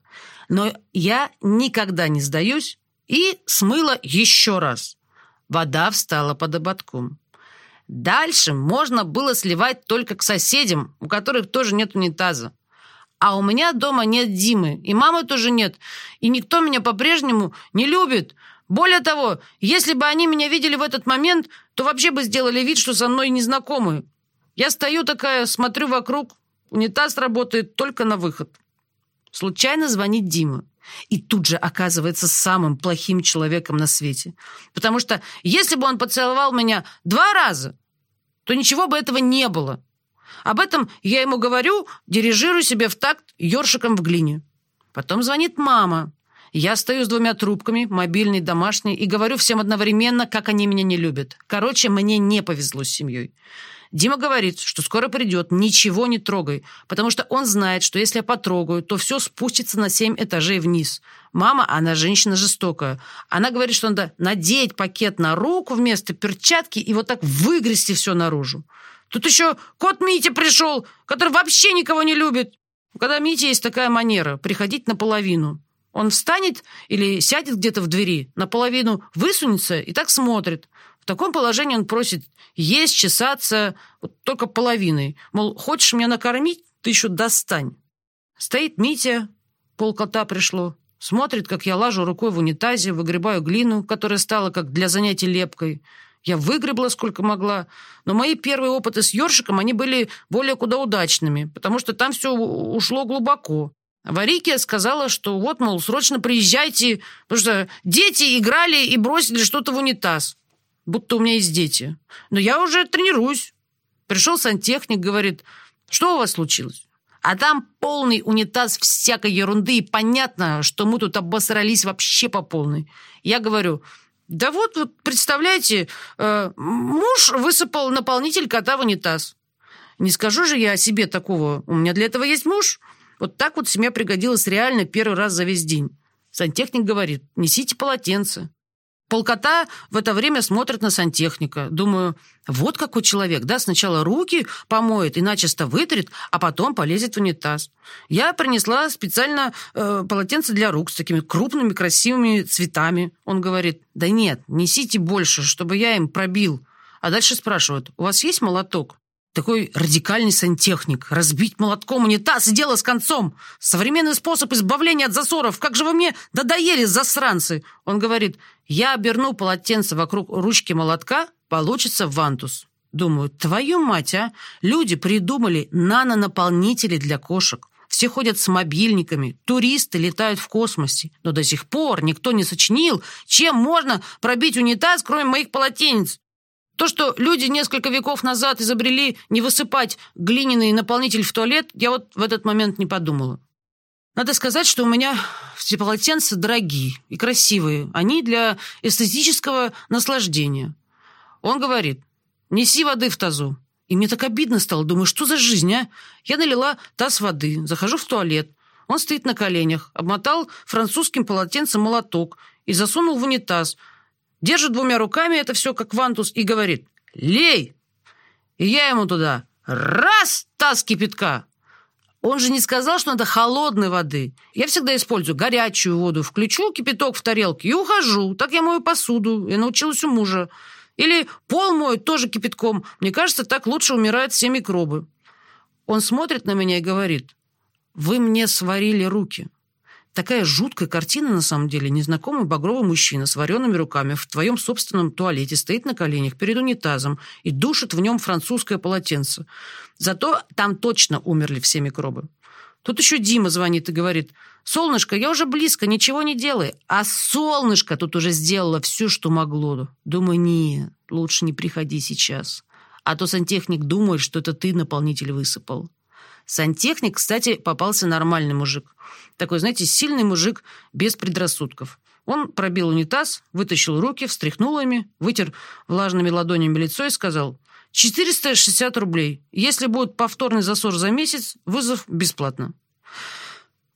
Но я никогда не сдаюсь и смыла еще раз. Вода встала под ободком. Дальше можно было сливать только к соседям, у которых тоже нет унитаза. А у меня дома нет Димы, и мамы тоже нет, и никто меня по-прежнему не любит. Более того, если бы они меня видели в этот момент, то вообще бы сделали вид, что со мной незнакомые. Я стою такая, смотрю вокруг, унитаз работает только на выход. Случайно звонит Дима и тут же оказывается самым плохим человеком на свете. Потому что если бы он поцеловал меня два раза, то ничего бы этого не было. Об этом я ему говорю, дирижирую себе в такт ёршиком в глине. Потом звонит мама. Я стою с двумя трубками, мобильный, домашний, и говорю всем одновременно, как они меня не любят. Короче, мне не повезло с семьей. Дима говорит, что скоро придет, ничего не трогай, потому что он знает, что если я потрогаю, то все спустится на семь этажей вниз. Мама, она женщина жестокая. Она говорит, что надо надеть пакет на руку вместо перчатки и вот так выгрести все наружу. Тут еще кот Митя пришел, который вообще никого не любит. Когда Митя есть такая манера, приходить наполовину. Он встанет или сядет где-то в двери, наполовину высунется и так смотрит. В таком положении он просит есть, чесаться, вот только половиной. Мол, хочешь меня накормить, ты еще достань. Стоит Митя, полкота пришло, смотрит, как я лажу рукой в унитазе, выгребаю глину, которая стала как для занятий лепкой. Я выгребла сколько могла, но мои первые опыты с ёршиком, они были более куда удачными, потому что там все ушло глубоко. Варикия сказала, что вот, мол, срочно приезжайте, потому что дети играли и бросили что-то в унитаз будто у меня есть дети. Но я уже тренируюсь. Пришел сантехник, говорит, что у вас случилось? А там полный унитаз всякой ерунды, и понятно, что мы тут обосрались вообще по полной. Я говорю, да вот, вот представляете, э, муж высыпал наполнитель кота в унитаз. Не скажу же я о себе такого. У меня для этого есть муж. Вот так вот семья пригодилась реально первый раз за весь день. Сантехник говорит, несите полотенце. Полкота в это время смотрят на сантехника. Думаю, вот какой человек, да, сначала руки помоет и начисто вытрет, а потом полезет в унитаз. Я принесла специально э, полотенце для рук с такими крупными красивыми цветами. Он говорит, да нет, несите больше, чтобы я им пробил. А дальше спрашивают, у вас есть молоток? Такой радикальный сантехник. Разбить молотком унитаз и дело с концом. Современный способ избавления от засоров. Как же вы мне додоели, засранцы? Он говорит, я оберну полотенце вокруг ручки молотка, получится вантус. Думаю, твою мать, а? Люди придумали нанонаполнители для кошек. Все ходят с мобильниками, туристы летают в космосе. Но до сих пор никто не сочинил, чем можно пробить унитаз, кроме моих полотенец. То, что люди несколько веков назад изобрели не высыпать глиняный наполнитель в туалет, я вот в этот момент не подумала. Надо сказать, что у меня все полотенца дорогие и красивые. Они для эстетического наслаждения. Он говорит, неси воды в тазу. И мне так обидно стало. Думаю, что за жизнь, а? Я налила таз воды, захожу в туалет. Он стоит на коленях, обмотал французским полотенцем молоток и засунул в унитаз – держит двумя руками это все как вантус и говорит «Лей!» И я ему туда «Раз!» таз кипятка. Он же не сказал, что надо холодной воды. Я всегда использую горячую воду. Включу кипяток в тарелке и ухожу. Так я мою посуду. Я научилась у мужа. Или пол мою тоже кипятком. Мне кажется, так лучше умирают все микробы. Он смотрит на меня и говорит, «Вы мне сварили руки». Такая жуткая картина, на самом деле. Незнакомый багровый мужчина с вареными руками в твоем собственном туалете стоит на коленях перед унитазом и душит в нем французское полотенце. Зато там точно умерли все микробы. Тут еще Дима звонит и говорит, «Солнышко, я уже близко, ничего не делай». А солнышко тут уже сделало все, что могло. Думаю, нет, лучше не приходи сейчас. А то сантехник думает, что это ты наполнитель высыпал. Сантехник, кстати, попался нормальный мужик. Такой, знаете, сильный мужик без предрассудков. Он пробил унитаз, вытащил руки, встряхнул ими, вытер влажными ладонями лицо и сказал «460 рублей. Если будет повторный засор за месяц, вызов бесплатно».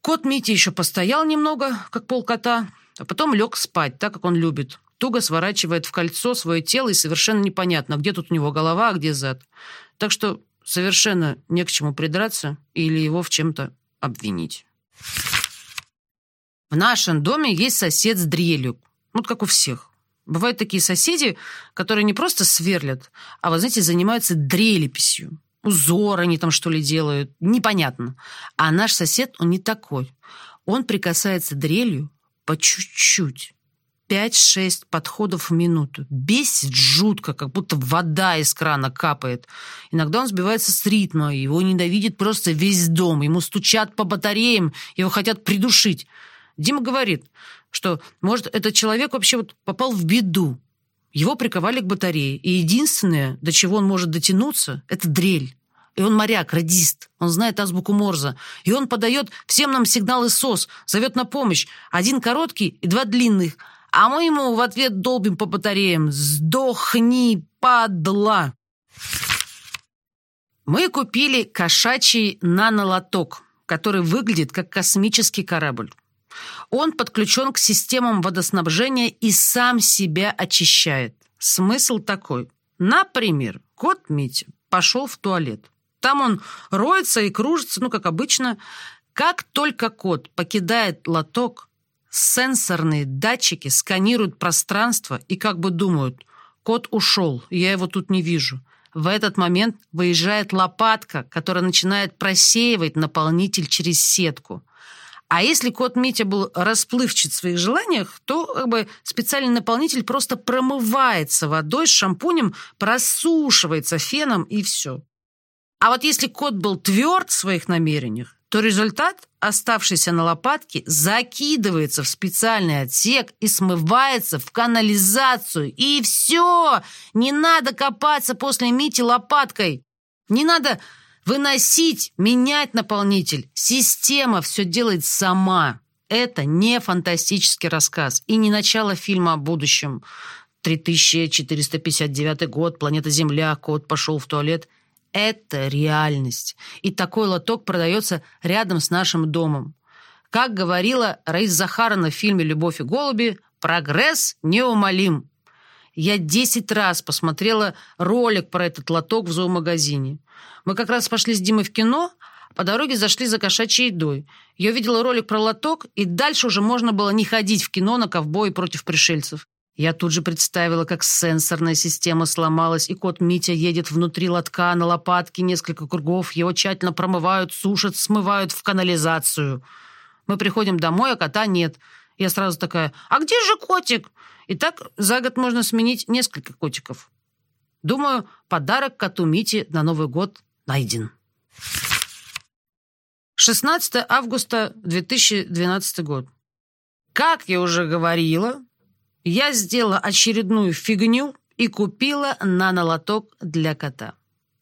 Кот Мити еще постоял немного, как полкота, а потом лег спать, так как он любит. Туго сворачивает в кольцо свое тело, и совершенно непонятно, где тут у него голова, а где зад. Так что совершенно не к чему придраться или его в чем-то обвинить. В нашем доме есть сосед с дрелью. Вот как у всех. Бывают такие соседи, которые не просто сверлят, а, вы знаете, занимаются дрелеписью. Узор они там что ли делают, непонятно. А наш сосед, он не такой. Он прикасается дрелью по чуть-чуть. 5-6 подходов в минуту. Бесит жутко, как будто вода из крана капает. Иногда он сбивается с ритма, его ненавидит просто весь дом. Ему стучат по батареям, его хотят придушить. Дима говорит, что, может, этот человек вообще вот попал в беду. Его приковали к батарее, и единственное, до чего он может дотянуться, это дрель. И он моряк, радист, он знает азбуку Морза. И он подает всем нам сигналы СОС, зовет на помощь. Один короткий и два длинных – а мы ему в ответ долбим по батареям «Сдохни, падла!» Мы купили кошачий нанолоток, который выглядит как космический корабль. Он подключен к системам водоснабжения и сам себя очищает. Смысл такой. Например, кот Митя пошел в туалет. Там он роется и кружится, ну, как обычно. Как только кот покидает лоток, Сенсорные датчики сканируют пространство и как бы думают, кот ушел, я его тут не вижу. В этот момент выезжает лопатка, которая начинает просеивать наполнитель через сетку. А если кот Митя был расплывчат в своих желаниях, то как бы специальный наполнитель просто промывается водой с шампунем, просушивается феном и все. А вот если кот был тверд в своих намерениях, то результат, оставшийся на лопатке, закидывается в специальный отсек и смывается в канализацию. И все! Не надо копаться после Мити лопаткой. Не надо выносить, менять наполнитель. Система все делает сама. Это не фантастический рассказ и не начало фильма о будущем. 3459 год, планета Земля, кот пошел в туалет – это реальность. И такой лоток продается рядом с нашим домом. Как говорила Раиса Захарова в фильме «Любовь и голуби», Прогресс неумолим. Я десять раз посмотрела ролик про этот лоток в зоомагазине. Мы как раз пошли с Димой в кино, по дороге зашли за кошачьей едой. Я увидела ролик про лоток, и дальше уже можно было не ходить в кино на ковбой против пришельцев. Я тут же представила, как сенсорная система сломалась, и кот Митя едет внутри лотка на лопатке несколько кругов, его тщательно промывают, сушат, смывают в канализацию. Мы приходим домой, а кота нет. Я сразу такая, а где же котик? И так за год можно сменить несколько котиков. Думаю, подарок коту Мите на Новый год найден. 16 августа 2012 год. Как я уже говорила, я сделала очередную фигню и купила нанолоток для кота.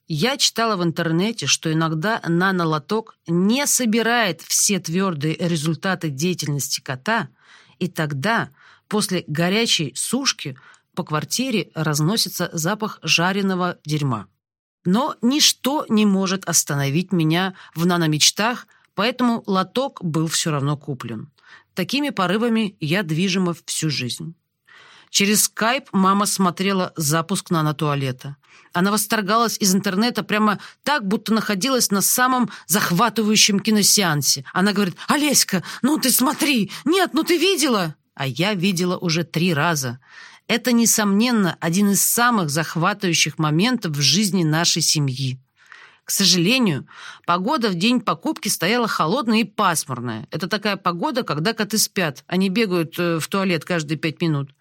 Я читала в интернете, что иногда нанолоток не собирает все твердые результаты деятельности кота, и тогда После горячей сушки по квартире разносится запах жареного дерьма. Но ничто не может остановить меня в наномечтах, поэтому лоток был все равно куплен. Такими порывами я движима всю жизнь. Через скайп мама смотрела запуск нанотуалета. Она восторгалась из интернета прямо так, будто находилась на самом захватывающем киносеансе. Она говорит, «Олеська, ну ты смотри! Нет, ну ты видела?» а я видела уже три раза. Это, несомненно, один из самых захватывающих моментов в жизни нашей семьи. К сожалению, погода в день покупки стояла холодная и пасмурная. Это такая погода, когда коты спят, они бегают э, в туалет каждые пять минут.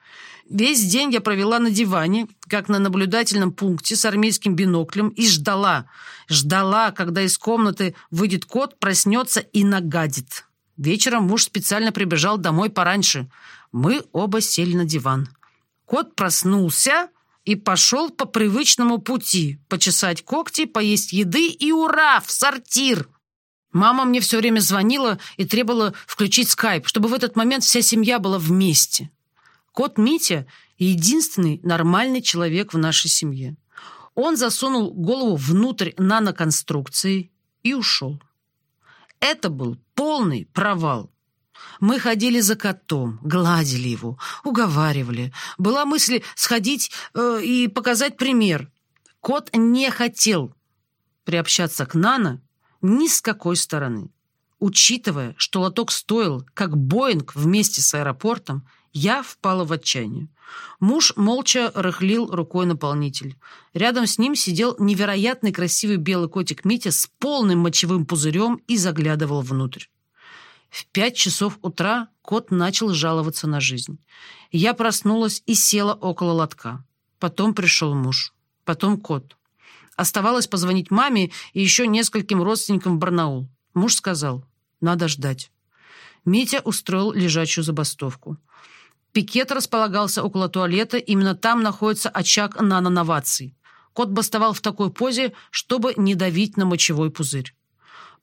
Весь день я провела на диване, как на наблюдательном пункте с армейским биноклем, и ждала. Ждала, когда из комнаты выйдет кот, проснется и нагадит. Вечером муж специально прибежал домой пораньше. Мы оба сели на диван. Кот проснулся и пошел по привычному пути. Почесать когти, поесть еды и ура, в сортир! Мама мне все время звонила и требовала включить скайп, чтобы в этот момент вся семья была вместе. Кот Митя — единственный нормальный человек в нашей семье. Он засунул голову внутрь наноконструкции и ушел. Это был полный провал. Мы ходили за котом, гладили его, уговаривали. Была мысль сходить э, и показать пример. Кот не хотел приобщаться к Нано ни с какой стороны. Учитывая, что лоток стоил, как Боинг вместе с аэропортом, я впала в отчаяние. Муж молча рыхлил рукой наполнитель. Рядом с ним сидел невероятный красивый белый котик Митя с полным мочевым пузырем и заглядывал внутрь. В пять часов утра кот начал жаловаться на жизнь. Я проснулась и села около лотка. Потом пришел муж. Потом кот. Оставалось позвонить маме и еще нескольким родственникам в Барнаул. Муж сказал, надо ждать. Митя устроил лежачую забастовку. Пикет располагался около туалета, именно там находится очаг наноноваций. Кот бастовал в такой позе, чтобы не давить на мочевой пузырь.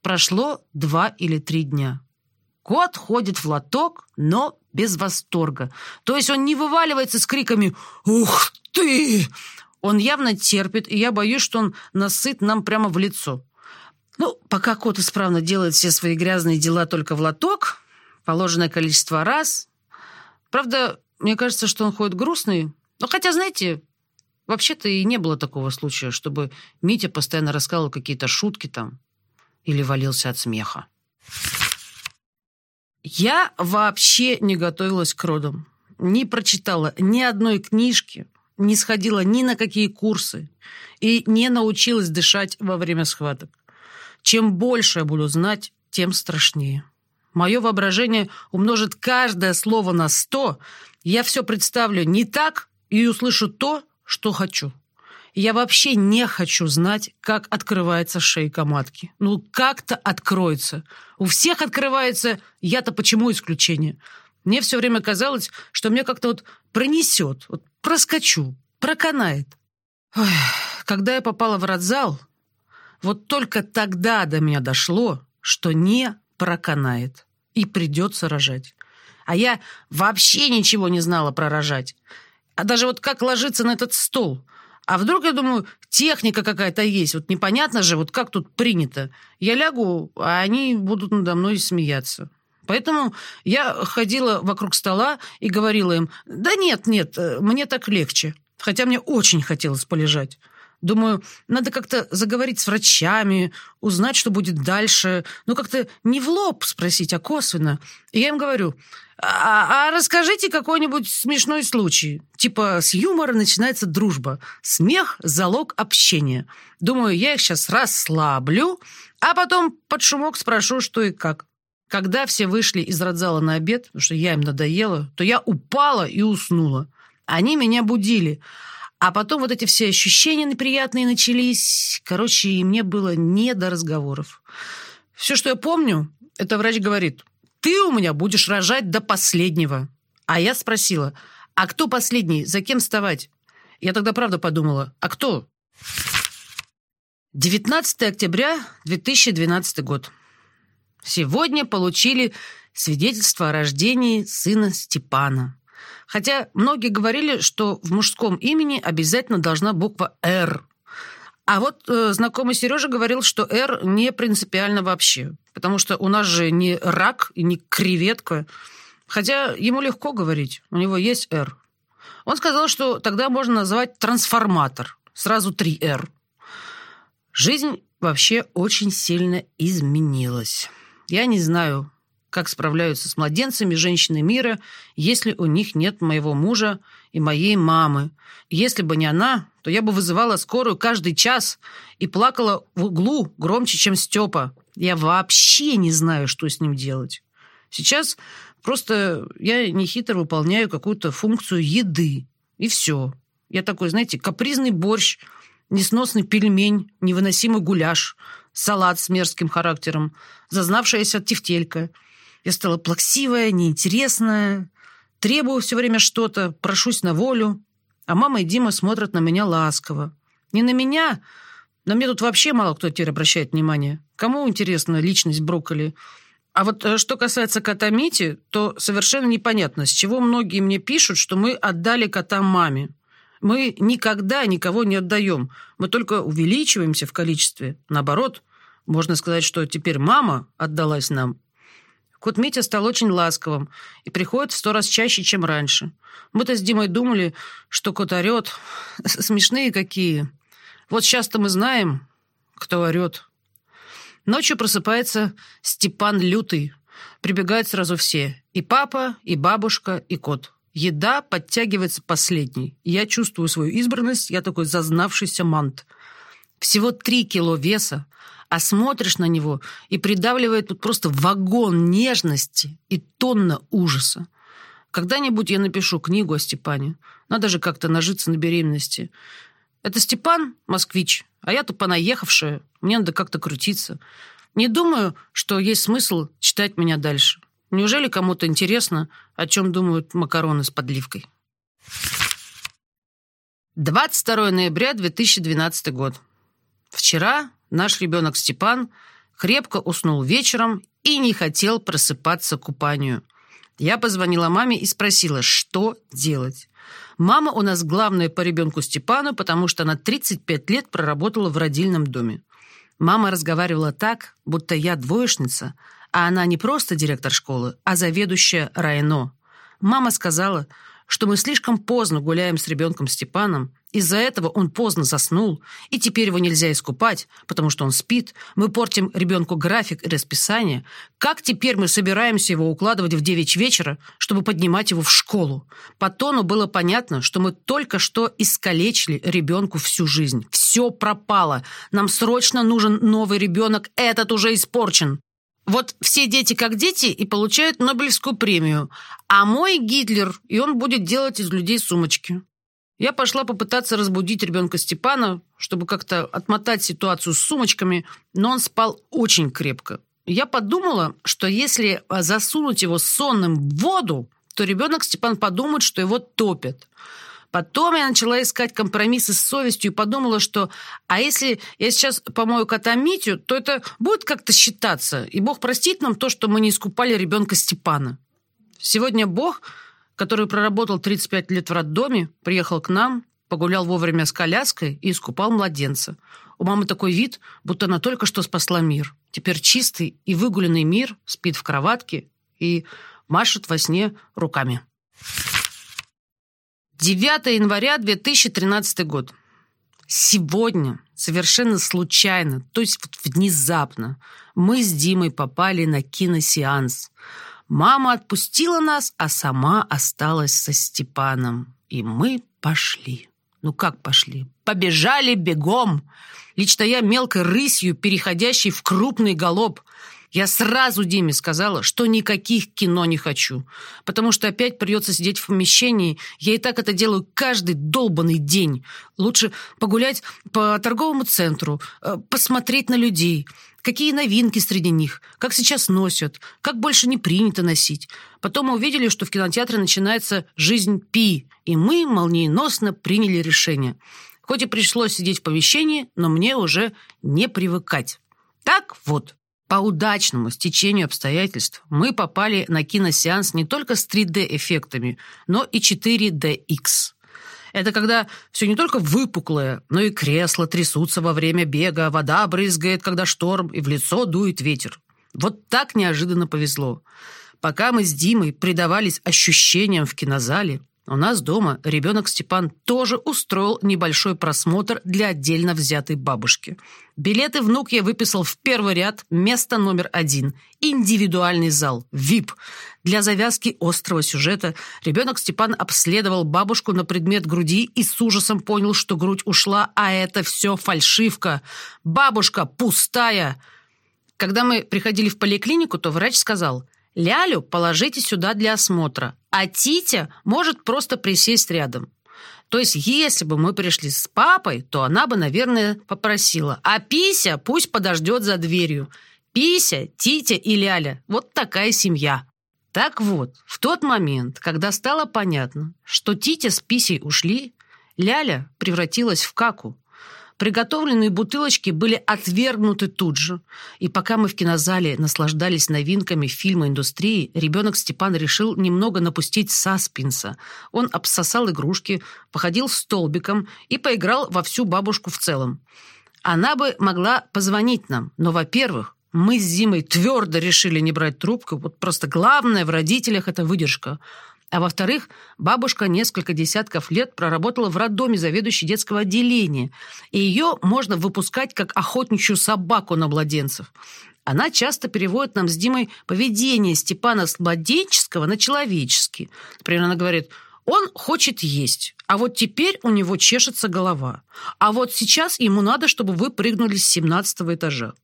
Прошло два или три дня. Кот ходит в лоток, но без восторга. То есть он не вываливается с криками «Ух ты!». Он явно терпит, и я боюсь, что он насыт нам прямо в лицо. Ну, пока кот исправно делает все свои грязные дела только в лоток, положенное количество раз, Правда, мне кажется, что он ходит грустный. Но хотя, знаете, вообще-то и не было такого случая, чтобы Митя постоянно рассказывал какие-то шутки там или валился от смеха. Я вообще не готовилась к родам. Не прочитала ни одной книжки, не сходила ни на какие курсы и не научилась дышать во время схваток. Чем больше я буду знать, тем страшнее. Мое воображение умножит каждое слово на сто, я все представлю не так и услышу то, что хочу. Я вообще не хочу знать, как открывается шейка матки. Ну, как-то откроется. У всех открывается, я-то почему исключение? Мне все время казалось, что мне как-то вот пронесет, вот проскочу, проканает. Ой, когда я попала в родзал, вот только тогда до меня дошло, что не проканает. И придется рожать. А я вообще ничего не знала про рожать. А даже вот как ложиться на этот стол. А вдруг, я думаю, техника какая-то есть. Вот непонятно же, вот как тут принято. Я лягу, а они будут надо мной смеяться. Поэтому я ходила вокруг стола и говорила им, да нет, нет, э, мне так легче. Хотя мне очень хотелось полежать. Думаю, надо как-то заговорить с врачами, узнать, что будет дальше. Ну, как-то не в лоб спросить, а косвенно. И я им говорю, а, а расскажите какой-нибудь смешной случай. Типа с юмора начинается дружба. Смех – залог общения. Думаю, я их сейчас расслаблю, а потом под шумок спрошу, что и как. Когда все вышли из родзала на обед, потому что я им надоела, то я упала и уснула. Они меня будили – а потом вот эти все ощущения неприятные начались. Короче, и мне было не до разговоров. Все, что я помню, это врач говорит, ты у меня будешь рожать до последнего. А я спросила, а кто последний, за кем вставать? Я тогда правда подумала, а кто? 19 октября 2012 год. Сегодня получили свидетельство о рождении сына Степана. Хотя многие говорили, что в мужском имени обязательно должна буква «Р». А вот э, знакомый Сережа говорил, что «Р» не принципиально вообще, потому что у нас же не рак и не креветка. Хотя ему легко говорить, у него есть «Р». Он сказал, что тогда можно назвать трансформатор, сразу три «Р». Жизнь вообще очень сильно изменилась. Я не знаю, как справляются с младенцами женщины мира, если у них нет моего мужа и моей мамы. Если бы не она, то я бы вызывала скорую каждый час и плакала в углу громче, чем Степа. Я вообще не знаю, что с ним делать. Сейчас просто я нехитро выполняю какую-то функцию еды, и все. Я такой, знаете, капризный борщ, несносный пельмень, невыносимый гуляш, салат с мерзким характером, зазнавшаяся тефтелька – я стала плаксивая, неинтересная, требую все время что-то, прошусь на волю. А мама и Дима смотрят на меня ласково. Не на меня, на мне тут вообще мало кто теперь обращает внимание. Кому интересна личность брокколи? А вот э, что касается кота Мити, то совершенно непонятно, с чего многие мне пишут, что мы отдали кота маме. Мы никогда никого не отдаем. Мы только увеличиваемся в количестве. Наоборот, можно сказать, что теперь мама отдалась нам, Кот Митя стал очень ласковым и приходит в сто раз чаще, чем раньше. Мы-то с Димой думали, что кот орет. Смешные какие. Вот сейчас-то мы знаем, кто орет. Ночью просыпается Степан Лютый. Прибегают сразу все. И папа, и бабушка, и кот. Еда подтягивается последней. Я чувствую свою избранность, я такой зазнавшийся мант. Всего три кило веса, а смотришь на него и придавливает тут просто вагон нежности и тонна ужаса. Когда-нибудь я напишу книгу о Степане. Надо же как-то нажиться на беременности. Это Степан, москвич, а я-то понаехавшая. Мне надо как-то крутиться. Не думаю, что есть смысл читать меня дальше. Неужели кому-то интересно, о чем думают макароны с подливкой? 22 ноября 2012 год. Вчера наш ребенок Степан крепко уснул вечером и не хотел просыпаться к купанию. Я позвонила маме и спросила, что делать. Мама у нас главная по ребенку Степану, потому что она 35 лет проработала в родильном доме. Мама разговаривала так, будто я двоечница, а она не просто директор школы, а заведующая районо. Мама сказала, что мы слишком поздно гуляем с ребенком Степаном, из-за этого он поздно заснул, и теперь его нельзя искупать, потому что он спит. Мы портим ребенку график и расписание. Как теперь мы собираемся его укладывать в 9 вечера, чтобы поднимать его в школу? По тону было понятно, что мы только что искалечили ребенку всю жизнь. Все пропало. Нам срочно нужен новый ребенок. Этот уже испорчен. Вот все дети как дети и получают Нобелевскую премию, а мой Гитлер, и он будет делать из людей сумочки. Я пошла попытаться разбудить ребенка Степана, чтобы как-то отмотать ситуацию с сумочками, но он спал очень крепко. Я подумала, что если засунуть его сонным в воду, то ребенок Степан подумает, что его топят. Потом я начала искать компромиссы с совестью и подумала, что а если я сейчас помою кота Митю, то это будет как-то считаться, и Бог простит нам то, что мы не искупали ребенка Степана. Сегодня Бог, который проработал 35 лет в роддоме, приехал к нам, погулял вовремя с коляской и искупал младенца. У мамы такой вид, будто она только что спасла мир. Теперь чистый и выгуленный мир спит в кроватке и машет во сне руками. 9 января 2013 год. Сегодня, совершенно случайно, то есть вот внезапно, мы с Димой попали на киносеанс. Мама отпустила нас, а сама осталась со Степаном. И мы пошли. Ну как пошли? Побежали бегом. Лично я мелкой рысью, переходящей в крупный галоп. Я сразу Диме сказала, что никаких кино не хочу, потому что опять придется сидеть в помещении. Я и так это делаю каждый долбанный день. Лучше погулять по торговому центру, э, посмотреть на людей, какие новинки среди них, как сейчас носят, как больше не принято носить. Потом мы увидели, что в кинотеатре начинается «Жизнь Пи», и мы молниеносно приняли решение. Хоть и пришлось сидеть в помещении, но мне уже не привыкать. Так вот, по удачному стечению обстоятельств мы попали на киносеанс не только с 3D-эффектами, но и 4DX. Это когда все не только выпуклое, но и кресла трясутся во время бега, вода брызгает, когда шторм, и в лицо дует ветер. Вот так неожиданно повезло. Пока мы с Димой предавались ощущениям в кинозале, у нас дома ребенок Степан тоже устроил небольшой просмотр для отдельно взятой бабушки. Билеты внук я выписал в первый ряд, место номер один. Индивидуальный зал, ВИП. Для завязки острого сюжета ребенок Степан обследовал бабушку на предмет груди и с ужасом понял, что грудь ушла, а это все фальшивка. Бабушка пустая. Когда мы приходили в поликлинику, то врач сказал, Лялю положите сюда для осмотра, а Титя может просто присесть рядом. То есть, если бы мы пришли с папой, то она бы, наверное, попросила. А Пися пусть подождет за дверью. Пися, Титя и Ляля. Вот такая семья. Так вот, в тот момент, когда стало понятно, что Титя с Писей ушли, Ляля превратилась в каку. Приготовленные бутылочки были отвергнуты тут же. И пока мы в кинозале наслаждались новинками фильма индустрии, ребенок Степан решил немного напустить саспенса. Он обсосал игрушки, походил столбиком и поиграл во всю бабушку в целом. Она бы могла позвонить нам, но, во-первых, мы с Зимой твердо решили не брать трубку. Вот просто главное в родителях – это выдержка. А во-вторых, бабушка несколько десятков лет проработала в роддоме заведующей детского отделения, и ее можно выпускать как охотничью собаку на младенцев. Она часто переводит нам с Димой поведение Степана с младенческого на человеческий. Например, она говорит «Он хочет есть, а вот теперь у него чешется голова. А вот сейчас ему надо, чтобы вы прыгнули с 17 этажа».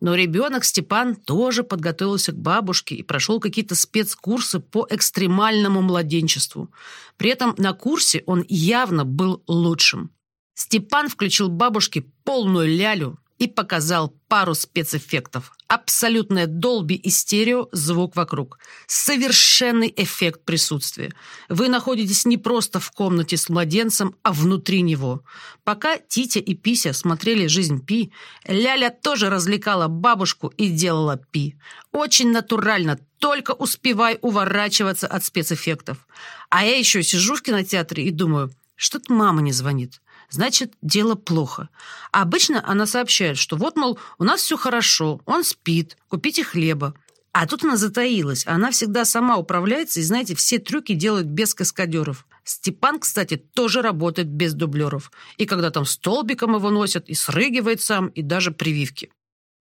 Но ребенок Степан тоже подготовился к бабушке и прошел какие-то спецкурсы по экстремальному младенчеству. При этом на курсе он явно был лучшим. Степан включил бабушке полную лялю, и показал пару спецэффектов. Абсолютная долби и стерео, звук вокруг. Совершенный эффект присутствия. Вы находитесь не просто в комнате с младенцем, а внутри него. Пока Титя и Пися смотрели «Жизнь Пи», Ляля тоже развлекала бабушку и делала Пи. Очень натурально, только успевай уворачиваться от спецэффектов. А я еще сижу в кинотеатре и думаю, что-то мама не звонит значит, дело плохо. А обычно она сообщает, что вот, мол, у нас все хорошо, он спит, купите хлеба. А тут она затаилась. Она всегда сама управляется и, знаете, все трюки делает без каскадеров. Степан, кстати, тоже работает без дублеров. И когда там столбиком его носят, и срыгивает сам, и даже прививки.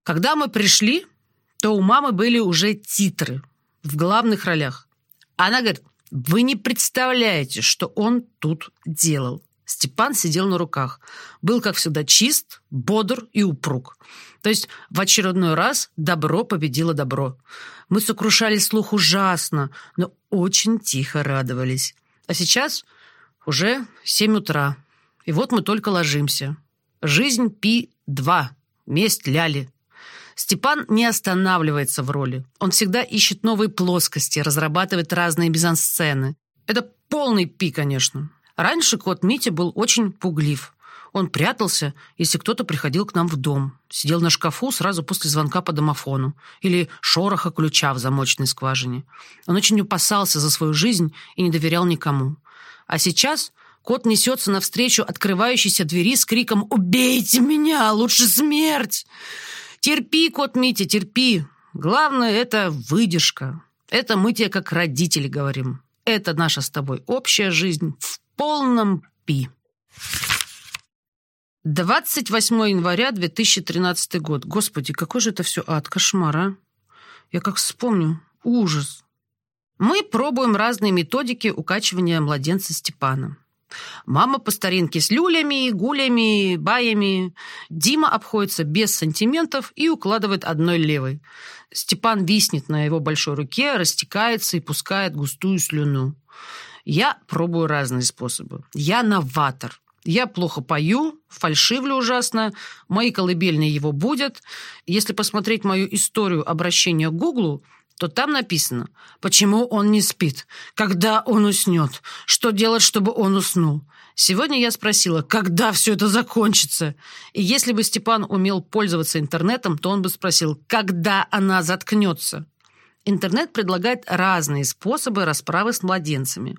Когда мы пришли, то у мамы были уже титры в главных ролях. Она говорит, вы не представляете, что он тут делал. Степан сидел на руках. Был, как всегда, чист, бодр и упруг. То есть в очередной раз добро победило добро. Мы сокрушали слух ужасно, но очень тихо радовались. А сейчас уже семь утра. И вот мы только ложимся. Жизнь Пи-2. Месть Ляли. Степан не останавливается в роли. Он всегда ищет новые плоскости, разрабатывает разные мизансцены. Это полный Пи, конечно. Раньше кот Митя был очень пуглив. Он прятался, если кто-то приходил к нам в дом. Сидел на шкафу сразу после звонка по домофону или шороха ключа в замочной скважине. Он очень опасался за свою жизнь и не доверял никому. А сейчас кот несется навстречу открывающейся двери с криком «Убейте меня! Лучше смерть!» «Терпи, кот Митя, терпи! Главное — это выдержка!» Это мы тебе как родители говорим. Это наша с тобой общая жизнь в полном пи. 28 января 2013 год. Господи, какой же это все ад, кошмар, а? Я как вспомню. Ужас. Мы пробуем разные методики укачивания младенца Степана. Мама по старинке с люлями, гулями, баями. Дима обходится без сантиментов и укладывает одной левой. Степан виснет на его большой руке, растекается и пускает густую слюну. Я пробую разные способы. Я новатор. Я плохо пою, фальшивлю ужасно, мои колыбельные его будут. Если посмотреть мою историю обращения к Гуглу, то там написано, почему он не спит, когда он уснет, что делать, чтобы он уснул. Сегодня я спросила, когда все это закончится. И если бы Степан умел пользоваться интернетом, то он бы спросил, когда она заткнется. Интернет предлагает разные способы расправы с младенцами.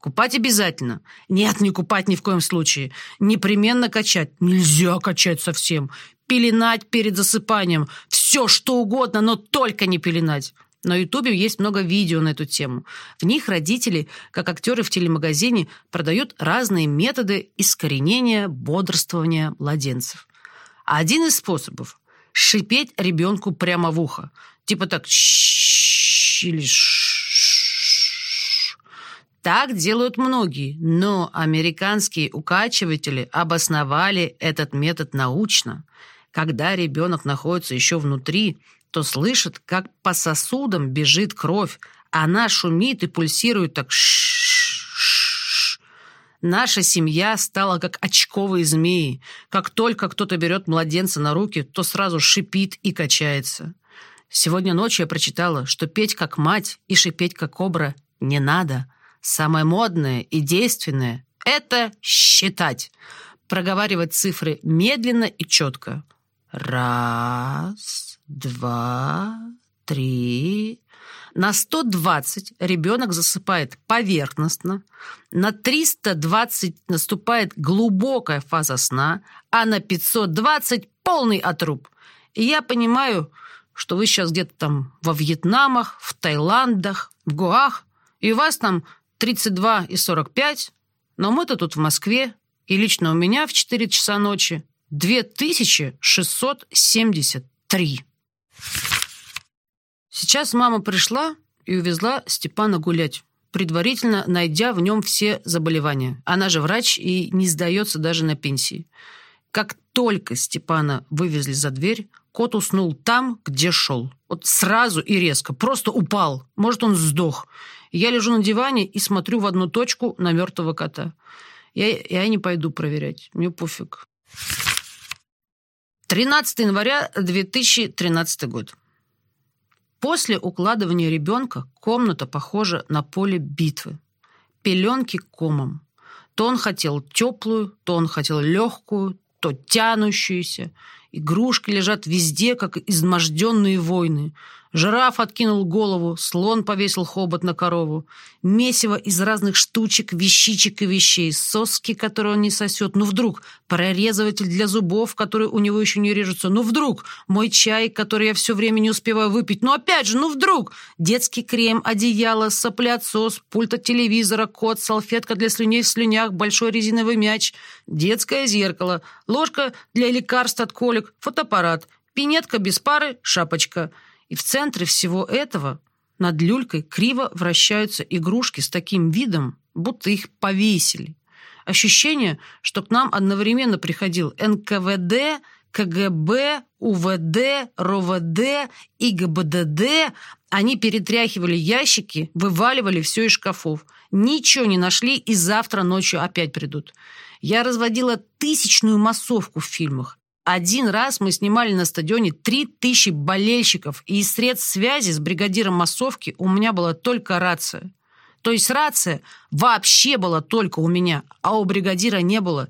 Купать обязательно. Нет, не купать ни в коем случае. Непременно качать. Нельзя качать совсем. Пеленать перед засыпанием. Все, что угодно, но только не пеленать. На Ютубе есть много видео на эту тему. В них родители, как актеры в телемагазине, продают разные методы искоренения бодрствования младенцев. Один из способов – шипеть ребенку прямо в ухо. Типа так или так делают многие, но американские укачиватели обосновали этот метод научно. Когда ребенок находится еще внутри, то слышит, как по сосудам бежит кровь, она шумит и пульсирует так ш Наша семья стала как очковые змеи. Как только кто-то берет младенца на руки, то сразу шипит и качается. Сегодня ночью я прочитала, что петь как мать и шипеть как кобра не надо. Самое модное и действенное – это считать. Проговаривать цифры медленно и четко. Раз, два, три. На 120 ребенок засыпает поверхностно, на 320 наступает глубокая фаза сна, а на 520 полный отруб. И я понимаю, что вы сейчас где-то там во Вьетнамах, в Таиландах, в Гуах, и у вас там 32 и 45, но мы-то тут в Москве, и лично у меня в 4 часа ночи 2673. Сейчас мама пришла и увезла Степана гулять, предварительно найдя в нем все заболевания. Она же врач и не сдается даже на пенсии. Как только Степана вывезли за дверь, кот уснул там, где шел. Вот сразу и резко, просто упал. Может, он сдох. Я лежу на диване и смотрю в одну точку на мертвого кота. Я, я не пойду проверять. Мне пофиг. 13 января 2013 год. После укладывания ребенка комната похожа на поле битвы. Пеленки комом. То он хотел теплую, то он хотел легкую, то тянущуюся. Игрушки лежат везде, как изможденные войны. Жираф откинул голову, слон повесил хобот на корову. Месиво из разных штучек, вещичек и вещей. Соски, которые он не сосет. Ну вдруг прорезыватель для зубов, которые у него еще не режутся. Ну вдруг мой чай, который я все время не успеваю выпить. Ну опять же, ну вдруг детский крем, одеяло, сопля-отсос, пульт от телевизора, кот, салфетка для слюней в слюнях, большой резиновый мяч, детское зеркало, ложка для лекарств от колик, фотоаппарат, пинетка без пары, шапочка – и в центре всего этого над люлькой криво вращаются игрушки с таким видом, будто их повесили. Ощущение, что к нам одновременно приходил НКВД, КГБ, УВД, РОВД и ГБДД. Они перетряхивали ящики, вываливали все из шкафов. Ничего не нашли и завтра ночью опять придут. Я разводила тысячную массовку в фильмах. Один раз мы снимали на стадионе 3000 болельщиков, и из средств связи с бригадиром массовки у меня была только рация. То есть рация вообще была только у меня, а у бригадира не было.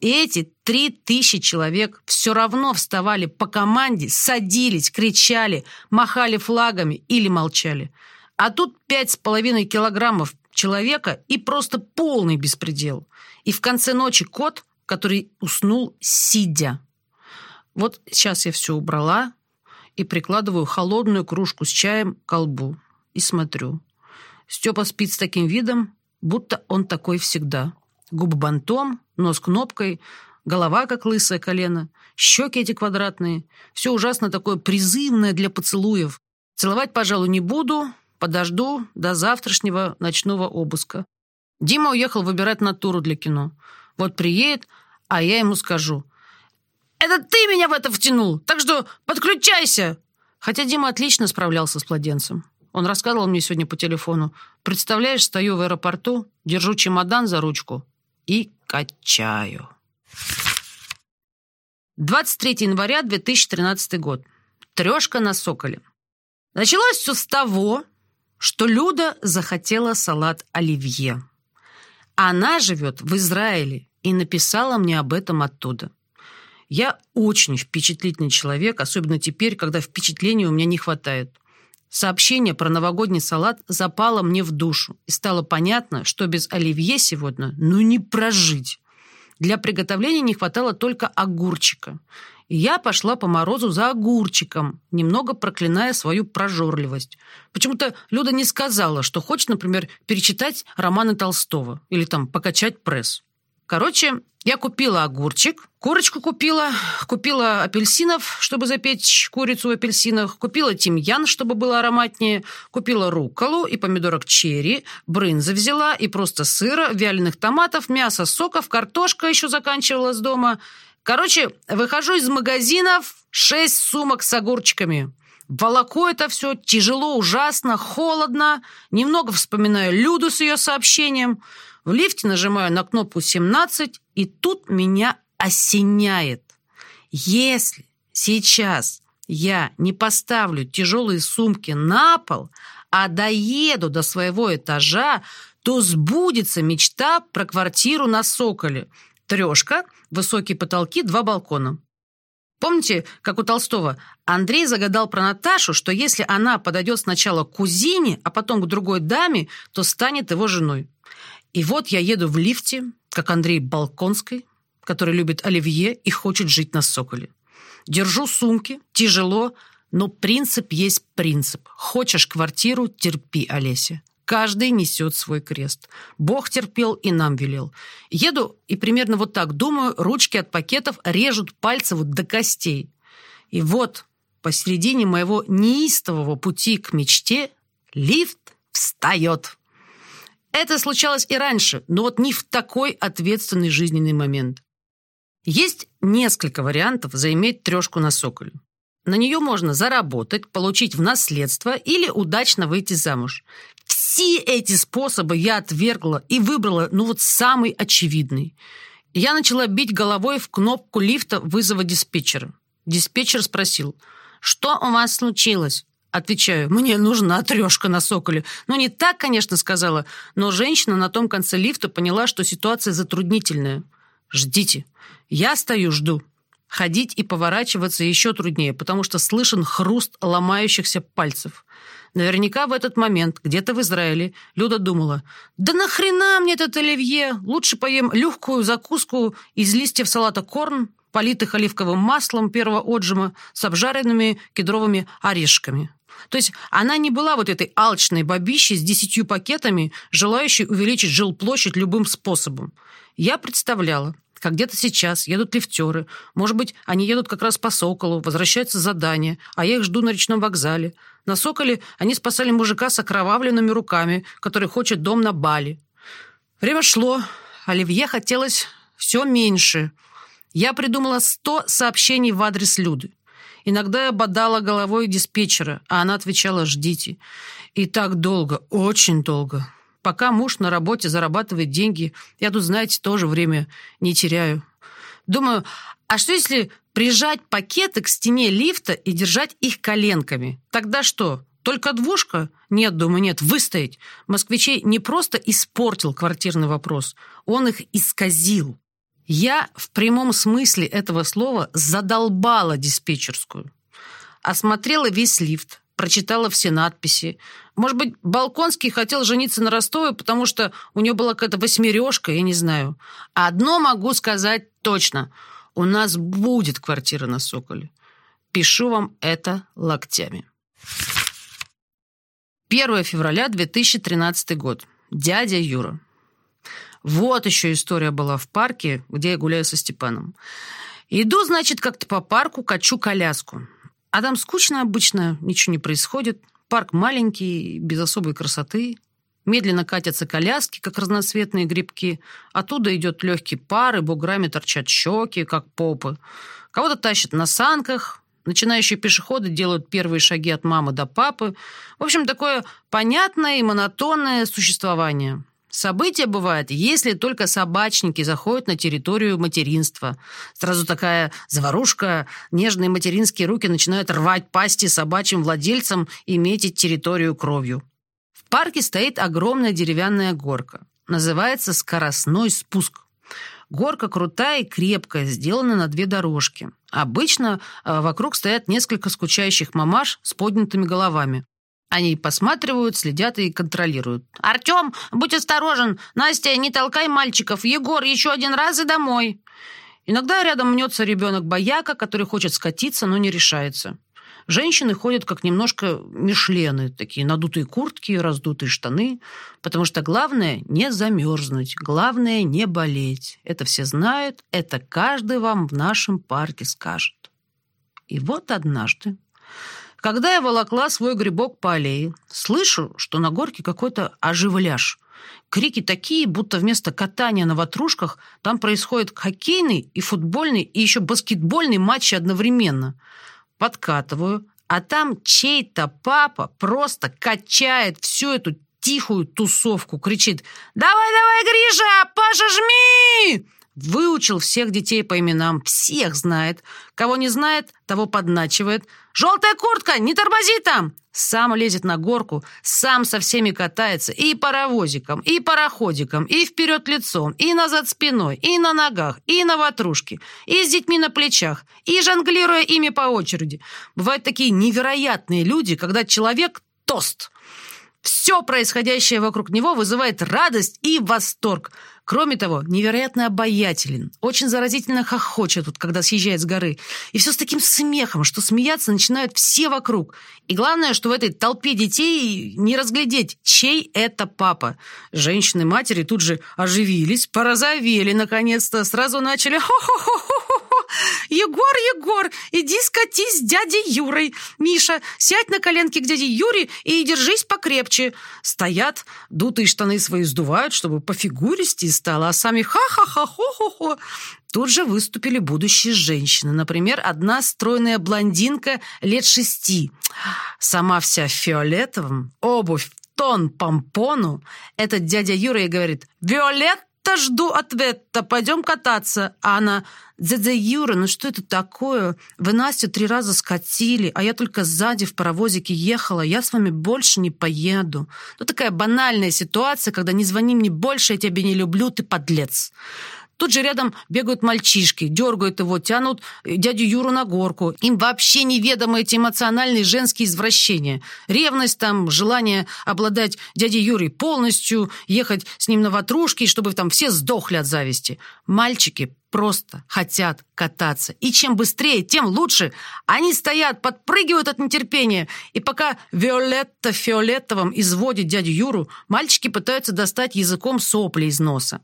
И эти 3000 человек все равно вставали по команде, садились, кричали, махали флагами или молчали. А тут пять с половиной килограммов человека и просто полный беспредел. И в конце ночи кот, который уснул сидя. Вот сейчас я все убрала и прикладываю холодную кружку с чаем к колбу. и смотрю. Степа спит с таким видом, будто он такой всегда. Губы бантом, нос кнопкой, голова как лысое колено, щеки эти квадратные. Все ужасно такое призывное для поцелуев. Целовать, пожалуй, не буду, подожду до завтрашнего ночного обыска. Дима уехал выбирать натуру для кино. Вот приедет, а я ему скажу. «Это ты меня в это втянул, так что подключайся!» Хотя Дима отлично справлялся с младенцем. Он рассказывал мне сегодня по телефону. «Представляешь, стою в аэропорту, держу чемодан за ручку и качаю». 23 января 2013 год. Трешка на Соколе. Началось все с того, что Люда захотела салат оливье. Она живет в Израиле и написала мне об этом оттуда. Я очень впечатлительный человек, особенно теперь, когда впечатлений у меня не хватает. Сообщение про новогодний салат запало мне в душу, и стало понятно, что без оливье сегодня ну не прожить. Для приготовления не хватало только огурчика. Я пошла по морозу за огурчиком, немного проклиная свою прожорливость. Почему-то Люда не сказала, что хочет, например, перечитать романы Толстого или там покачать пресс. Короче, я купила огурчик, курочку купила, купила апельсинов, чтобы запечь курицу в апельсинах, купила тимьян, чтобы было ароматнее, купила рукколу и помидорок черри, брынзы взяла и просто сыра, вяленых томатов, мяса, соков, картошка еще заканчивалась дома. Короче, выхожу из магазинов, шесть сумок с огурчиками. Волоку это все тяжело, ужасно, холодно. Немного вспоминаю Люду с ее сообщением – в лифте нажимаю на кнопку 17, и тут меня осеняет. Если сейчас я не поставлю тяжелые сумки на пол, а доеду до своего этажа, то сбудется мечта про квартиру на Соколе. Трешка, высокие потолки, два балкона. Помните, как у Толстого, Андрей загадал про Наташу, что если она подойдет сначала к кузине, а потом к другой даме, то станет его женой. И вот я еду в лифте, как Андрей Балконский, который любит оливье и хочет жить на Соколе. Держу сумки, тяжело, но принцип есть принцип. Хочешь квартиру – терпи, Олеся. Каждый несет свой крест. Бог терпел и нам велел. Еду и примерно вот так думаю, ручки от пакетов режут пальцы вот до костей. И вот посередине моего неистового пути к мечте лифт встает. Это случалось и раньше, но вот не в такой ответственный жизненный момент. Есть несколько вариантов заиметь трешку на соколе. На нее можно заработать, получить в наследство или удачно выйти замуж. Все эти способы я отвергла и выбрала, ну вот самый очевидный. Я начала бить головой в кнопку лифта вызова диспетчера. Диспетчер спросил, что у вас случилось? Отвечаю, мне нужна трешка на Соколе. Ну, не так, конечно, сказала, но женщина на том конце лифта поняла, что ситуация затруднительная. Ждите. Я стою, жду. Ходить и поворачиваться еще труднее, потому что слышен хруст ломающихся пальцев. Наверняка в этот момент, где-то в Израиле, Люда думала, «Да нахрена мне этот оливье? Лучше поем легкую закуску из листьев салата корн, политых оливковым маслом первого отжима с обжаренными кедровыми орешками». То есть она не была вот этой алчной бабищей с десятью пакетами, желающей увеличить жилплощадь любым способом. Я представляла, как где-то сейчас едут лифтеры. Может быть, они едут как раз по Соколу, возвращаются с задания, а я их жду на речном вокзале. На Соколе они спасали мужика с окровавленными руками, который хочет дом на Бали. Время шло. Оливье хотелось все меньше. Я придумала сто сообщений в адрес Люды. Иногда я бодала головой диспетчера, а она отвечала «ждите». И так долго, очень долго. Пока муж на работе зарабатывает деньги, я тут, знаете, тоже время не теряю. Думаю, а что если прижать пакеты к стене лифта и держать их коленками? Тогда что, только двушка? Нет, думаю, нет, выстоять. Москвичей не просто испортил квартирный вопрос, он их исказил. Я в прямом смысле этого слова задолбала диспетчерскую. Осмотрела весь лифт, прочитала все надписи. Может быть, Балконский хотел жениться на Ростове, потому что у него была какая-то восьмережка, я не знаю. Одно могу сказать точно. У нас будет квартира на Соколе. Пишу вам это локтями. 1 февраля 2013 год. Дядя Юра. Вот еще история была в парке, где я гуляю со Степаном. Иду, значит, как-то по парку, качу коляску. А там скучно обычно, ничего не происходит. Парк маленький, без особой красоты. Медленно катятся коляски, как разноцветные грибки. Оттуда идет легкий пар, и буграми торчат щеки, как попы. Кого-то тащат на санках. Начинающие пешеходы делают первые шаги от мамы до папы. В общем, такое понятное и монотонное существование. Событие бывает, если только собачники заходят на территорию материнства. Сразу такая заварушка, нежные материнские руки начинают рвать пасти собачьим владельцам и метить территорию кровью. В парке стоит огромная деревянная горка. Называется скоростной спуск. Горка крутая и крепкая, сделана на две дорожки. Обычно э, вокруг стоят несколько скучающих мамаш с поднятыми головами. Они посматривают, следят и контролируют. «Артем, будь осторожен! Настя, не толкай мальчиков! Егор, еще один раз и домой!» Иногда рядом мнется ребенок-бояка, который хочет скатиться, но не решается. Женщины ходят как немножко мишлены, такие надутые куртки, раздутые штаны, потому что главное не замерзнуть, главное не болеть. Это все знают, это каждый вам в нашем парке скажет. И вот однажды когда я волокла свой грибок по аллее, слышу, что на горке какой-то оживляж. Крики такие, будто вместо катания на ватрушках там происходит хоккейный и футбольный и еще баскетбольный матчи одновременно. Подкатываю, а там чей-то папа просто качает всю эту тихую тусовку, кричит «Давай-давай, Гриша, Паша, жми!» Выучил всех детей по именам, всех знает. Кого не знает, того подначивает. «Желтая куртка, не тормози там!» Сам лезет на горку, сам со всеми катается. И паровозиком, и пароходиком, и вперед лицом, и назад спиной, и на ногах, и на ватрушке, и с детьми на плечах, и жонглируя ими по очереди. Бывают такие невероятные люди, когда человек – тост. Все происходящее вокруг него вызывает радость и восторг – Кроме того, невероятно обаятелен, очень заразительно хохочет тут, когда съезжает с горы. И все с таким смехом, что смеяться начинают все вокруг. И главное, что в этой толпе детей не разглядеть, чей это папа. Женщины-матери тут же оживились, порозовели наконец-то, сразу начали хо-хо-хо-хо Егор, Егор, иди скатись с дядей Юрой. Миша, сядь на коленки к дяде Юре и держись покрепче. Стоят, дутые штаны свои сдувают, чтобы по фигуристи стало, а сами ха-ха-ха-хо-хо-хо. Тут же выступили будущие женщины. Например, одна стройная блондинка лет шести. Сама вся в фиолетовом, обувь тон помпону. Этот дядя Юра и говорит «Виолет, то жду ответа, пойдем кататься. А она, дядя Юра, ну что это такое? Вы Настю три раза скатили, а я только сзади в паровозике ехала, я с вами больше не поеду. Ну такая банальная ситуация, когда не звони мне больше, я тебя не люблю, ты подлец. Тут же рядом бегают мальчишки, дергают его, тянут дядю Юру на горку. Им вообще неведомы эти эмоциональные женские извращения. Ревность там, желание обладать дядей Юрой полностью, ехать с ним на ватрушке, чтобы там все сдохли от зависти. Мальчики просто хотят кататься. И чем быстрее, тем лучше. Они стоят, подпрыгивают от нетерпения. И пока Виолетта фиолетовым изводит дядю Юру, мальчики пытаются достать языком сопли из носа.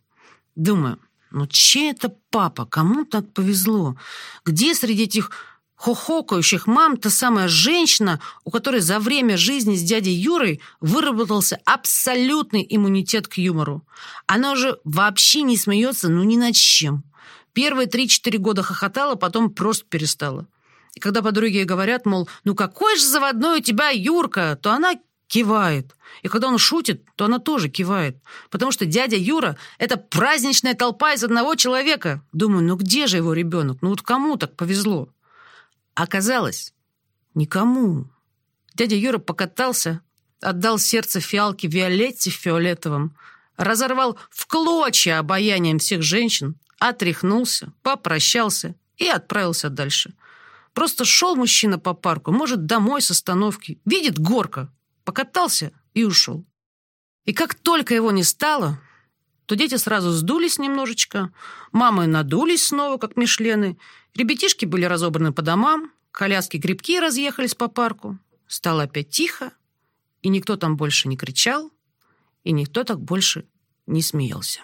Думаю, ну чей это папа? Кому так повезло? Где среди этих хохокающих мам та самая женщина, у которой за время жизни с дядей Юрой выработался абсолютный иммунитет к юмору? Она уже вообще не смеется ну ни над чем. Первые три-четыре года хохотала, потом просто перестала. И когда подруги говорят, мол, ну какой же заводной у тебя Юрка, то она кивает. И когда он шутит, то она тоже кивает. Потому что дядя Юра — это праздничная толпа из одного человека. Думаю, ну где же его ребенок? Ну вот кому так повезло? Оказалось, никому. Дядя Юра покатался, отдал сердце фиалке Виолетте фиолетовым, разорвал в клочья обаянием всех женщин, отряхнулся, попрощался и отправился дальше. Просто шел мужчина по парку, может, домой с остановки, видит горка, покатался и ушел. И как только его не стало, то дети сразу сдулись немножечко, мамы надулись снова, как мишлены, ребятишки были разобраны по домам, коляски-грибки разъехались по парку, стало опять тихо И никто там больше не кричал, и никто так больше не смеялся.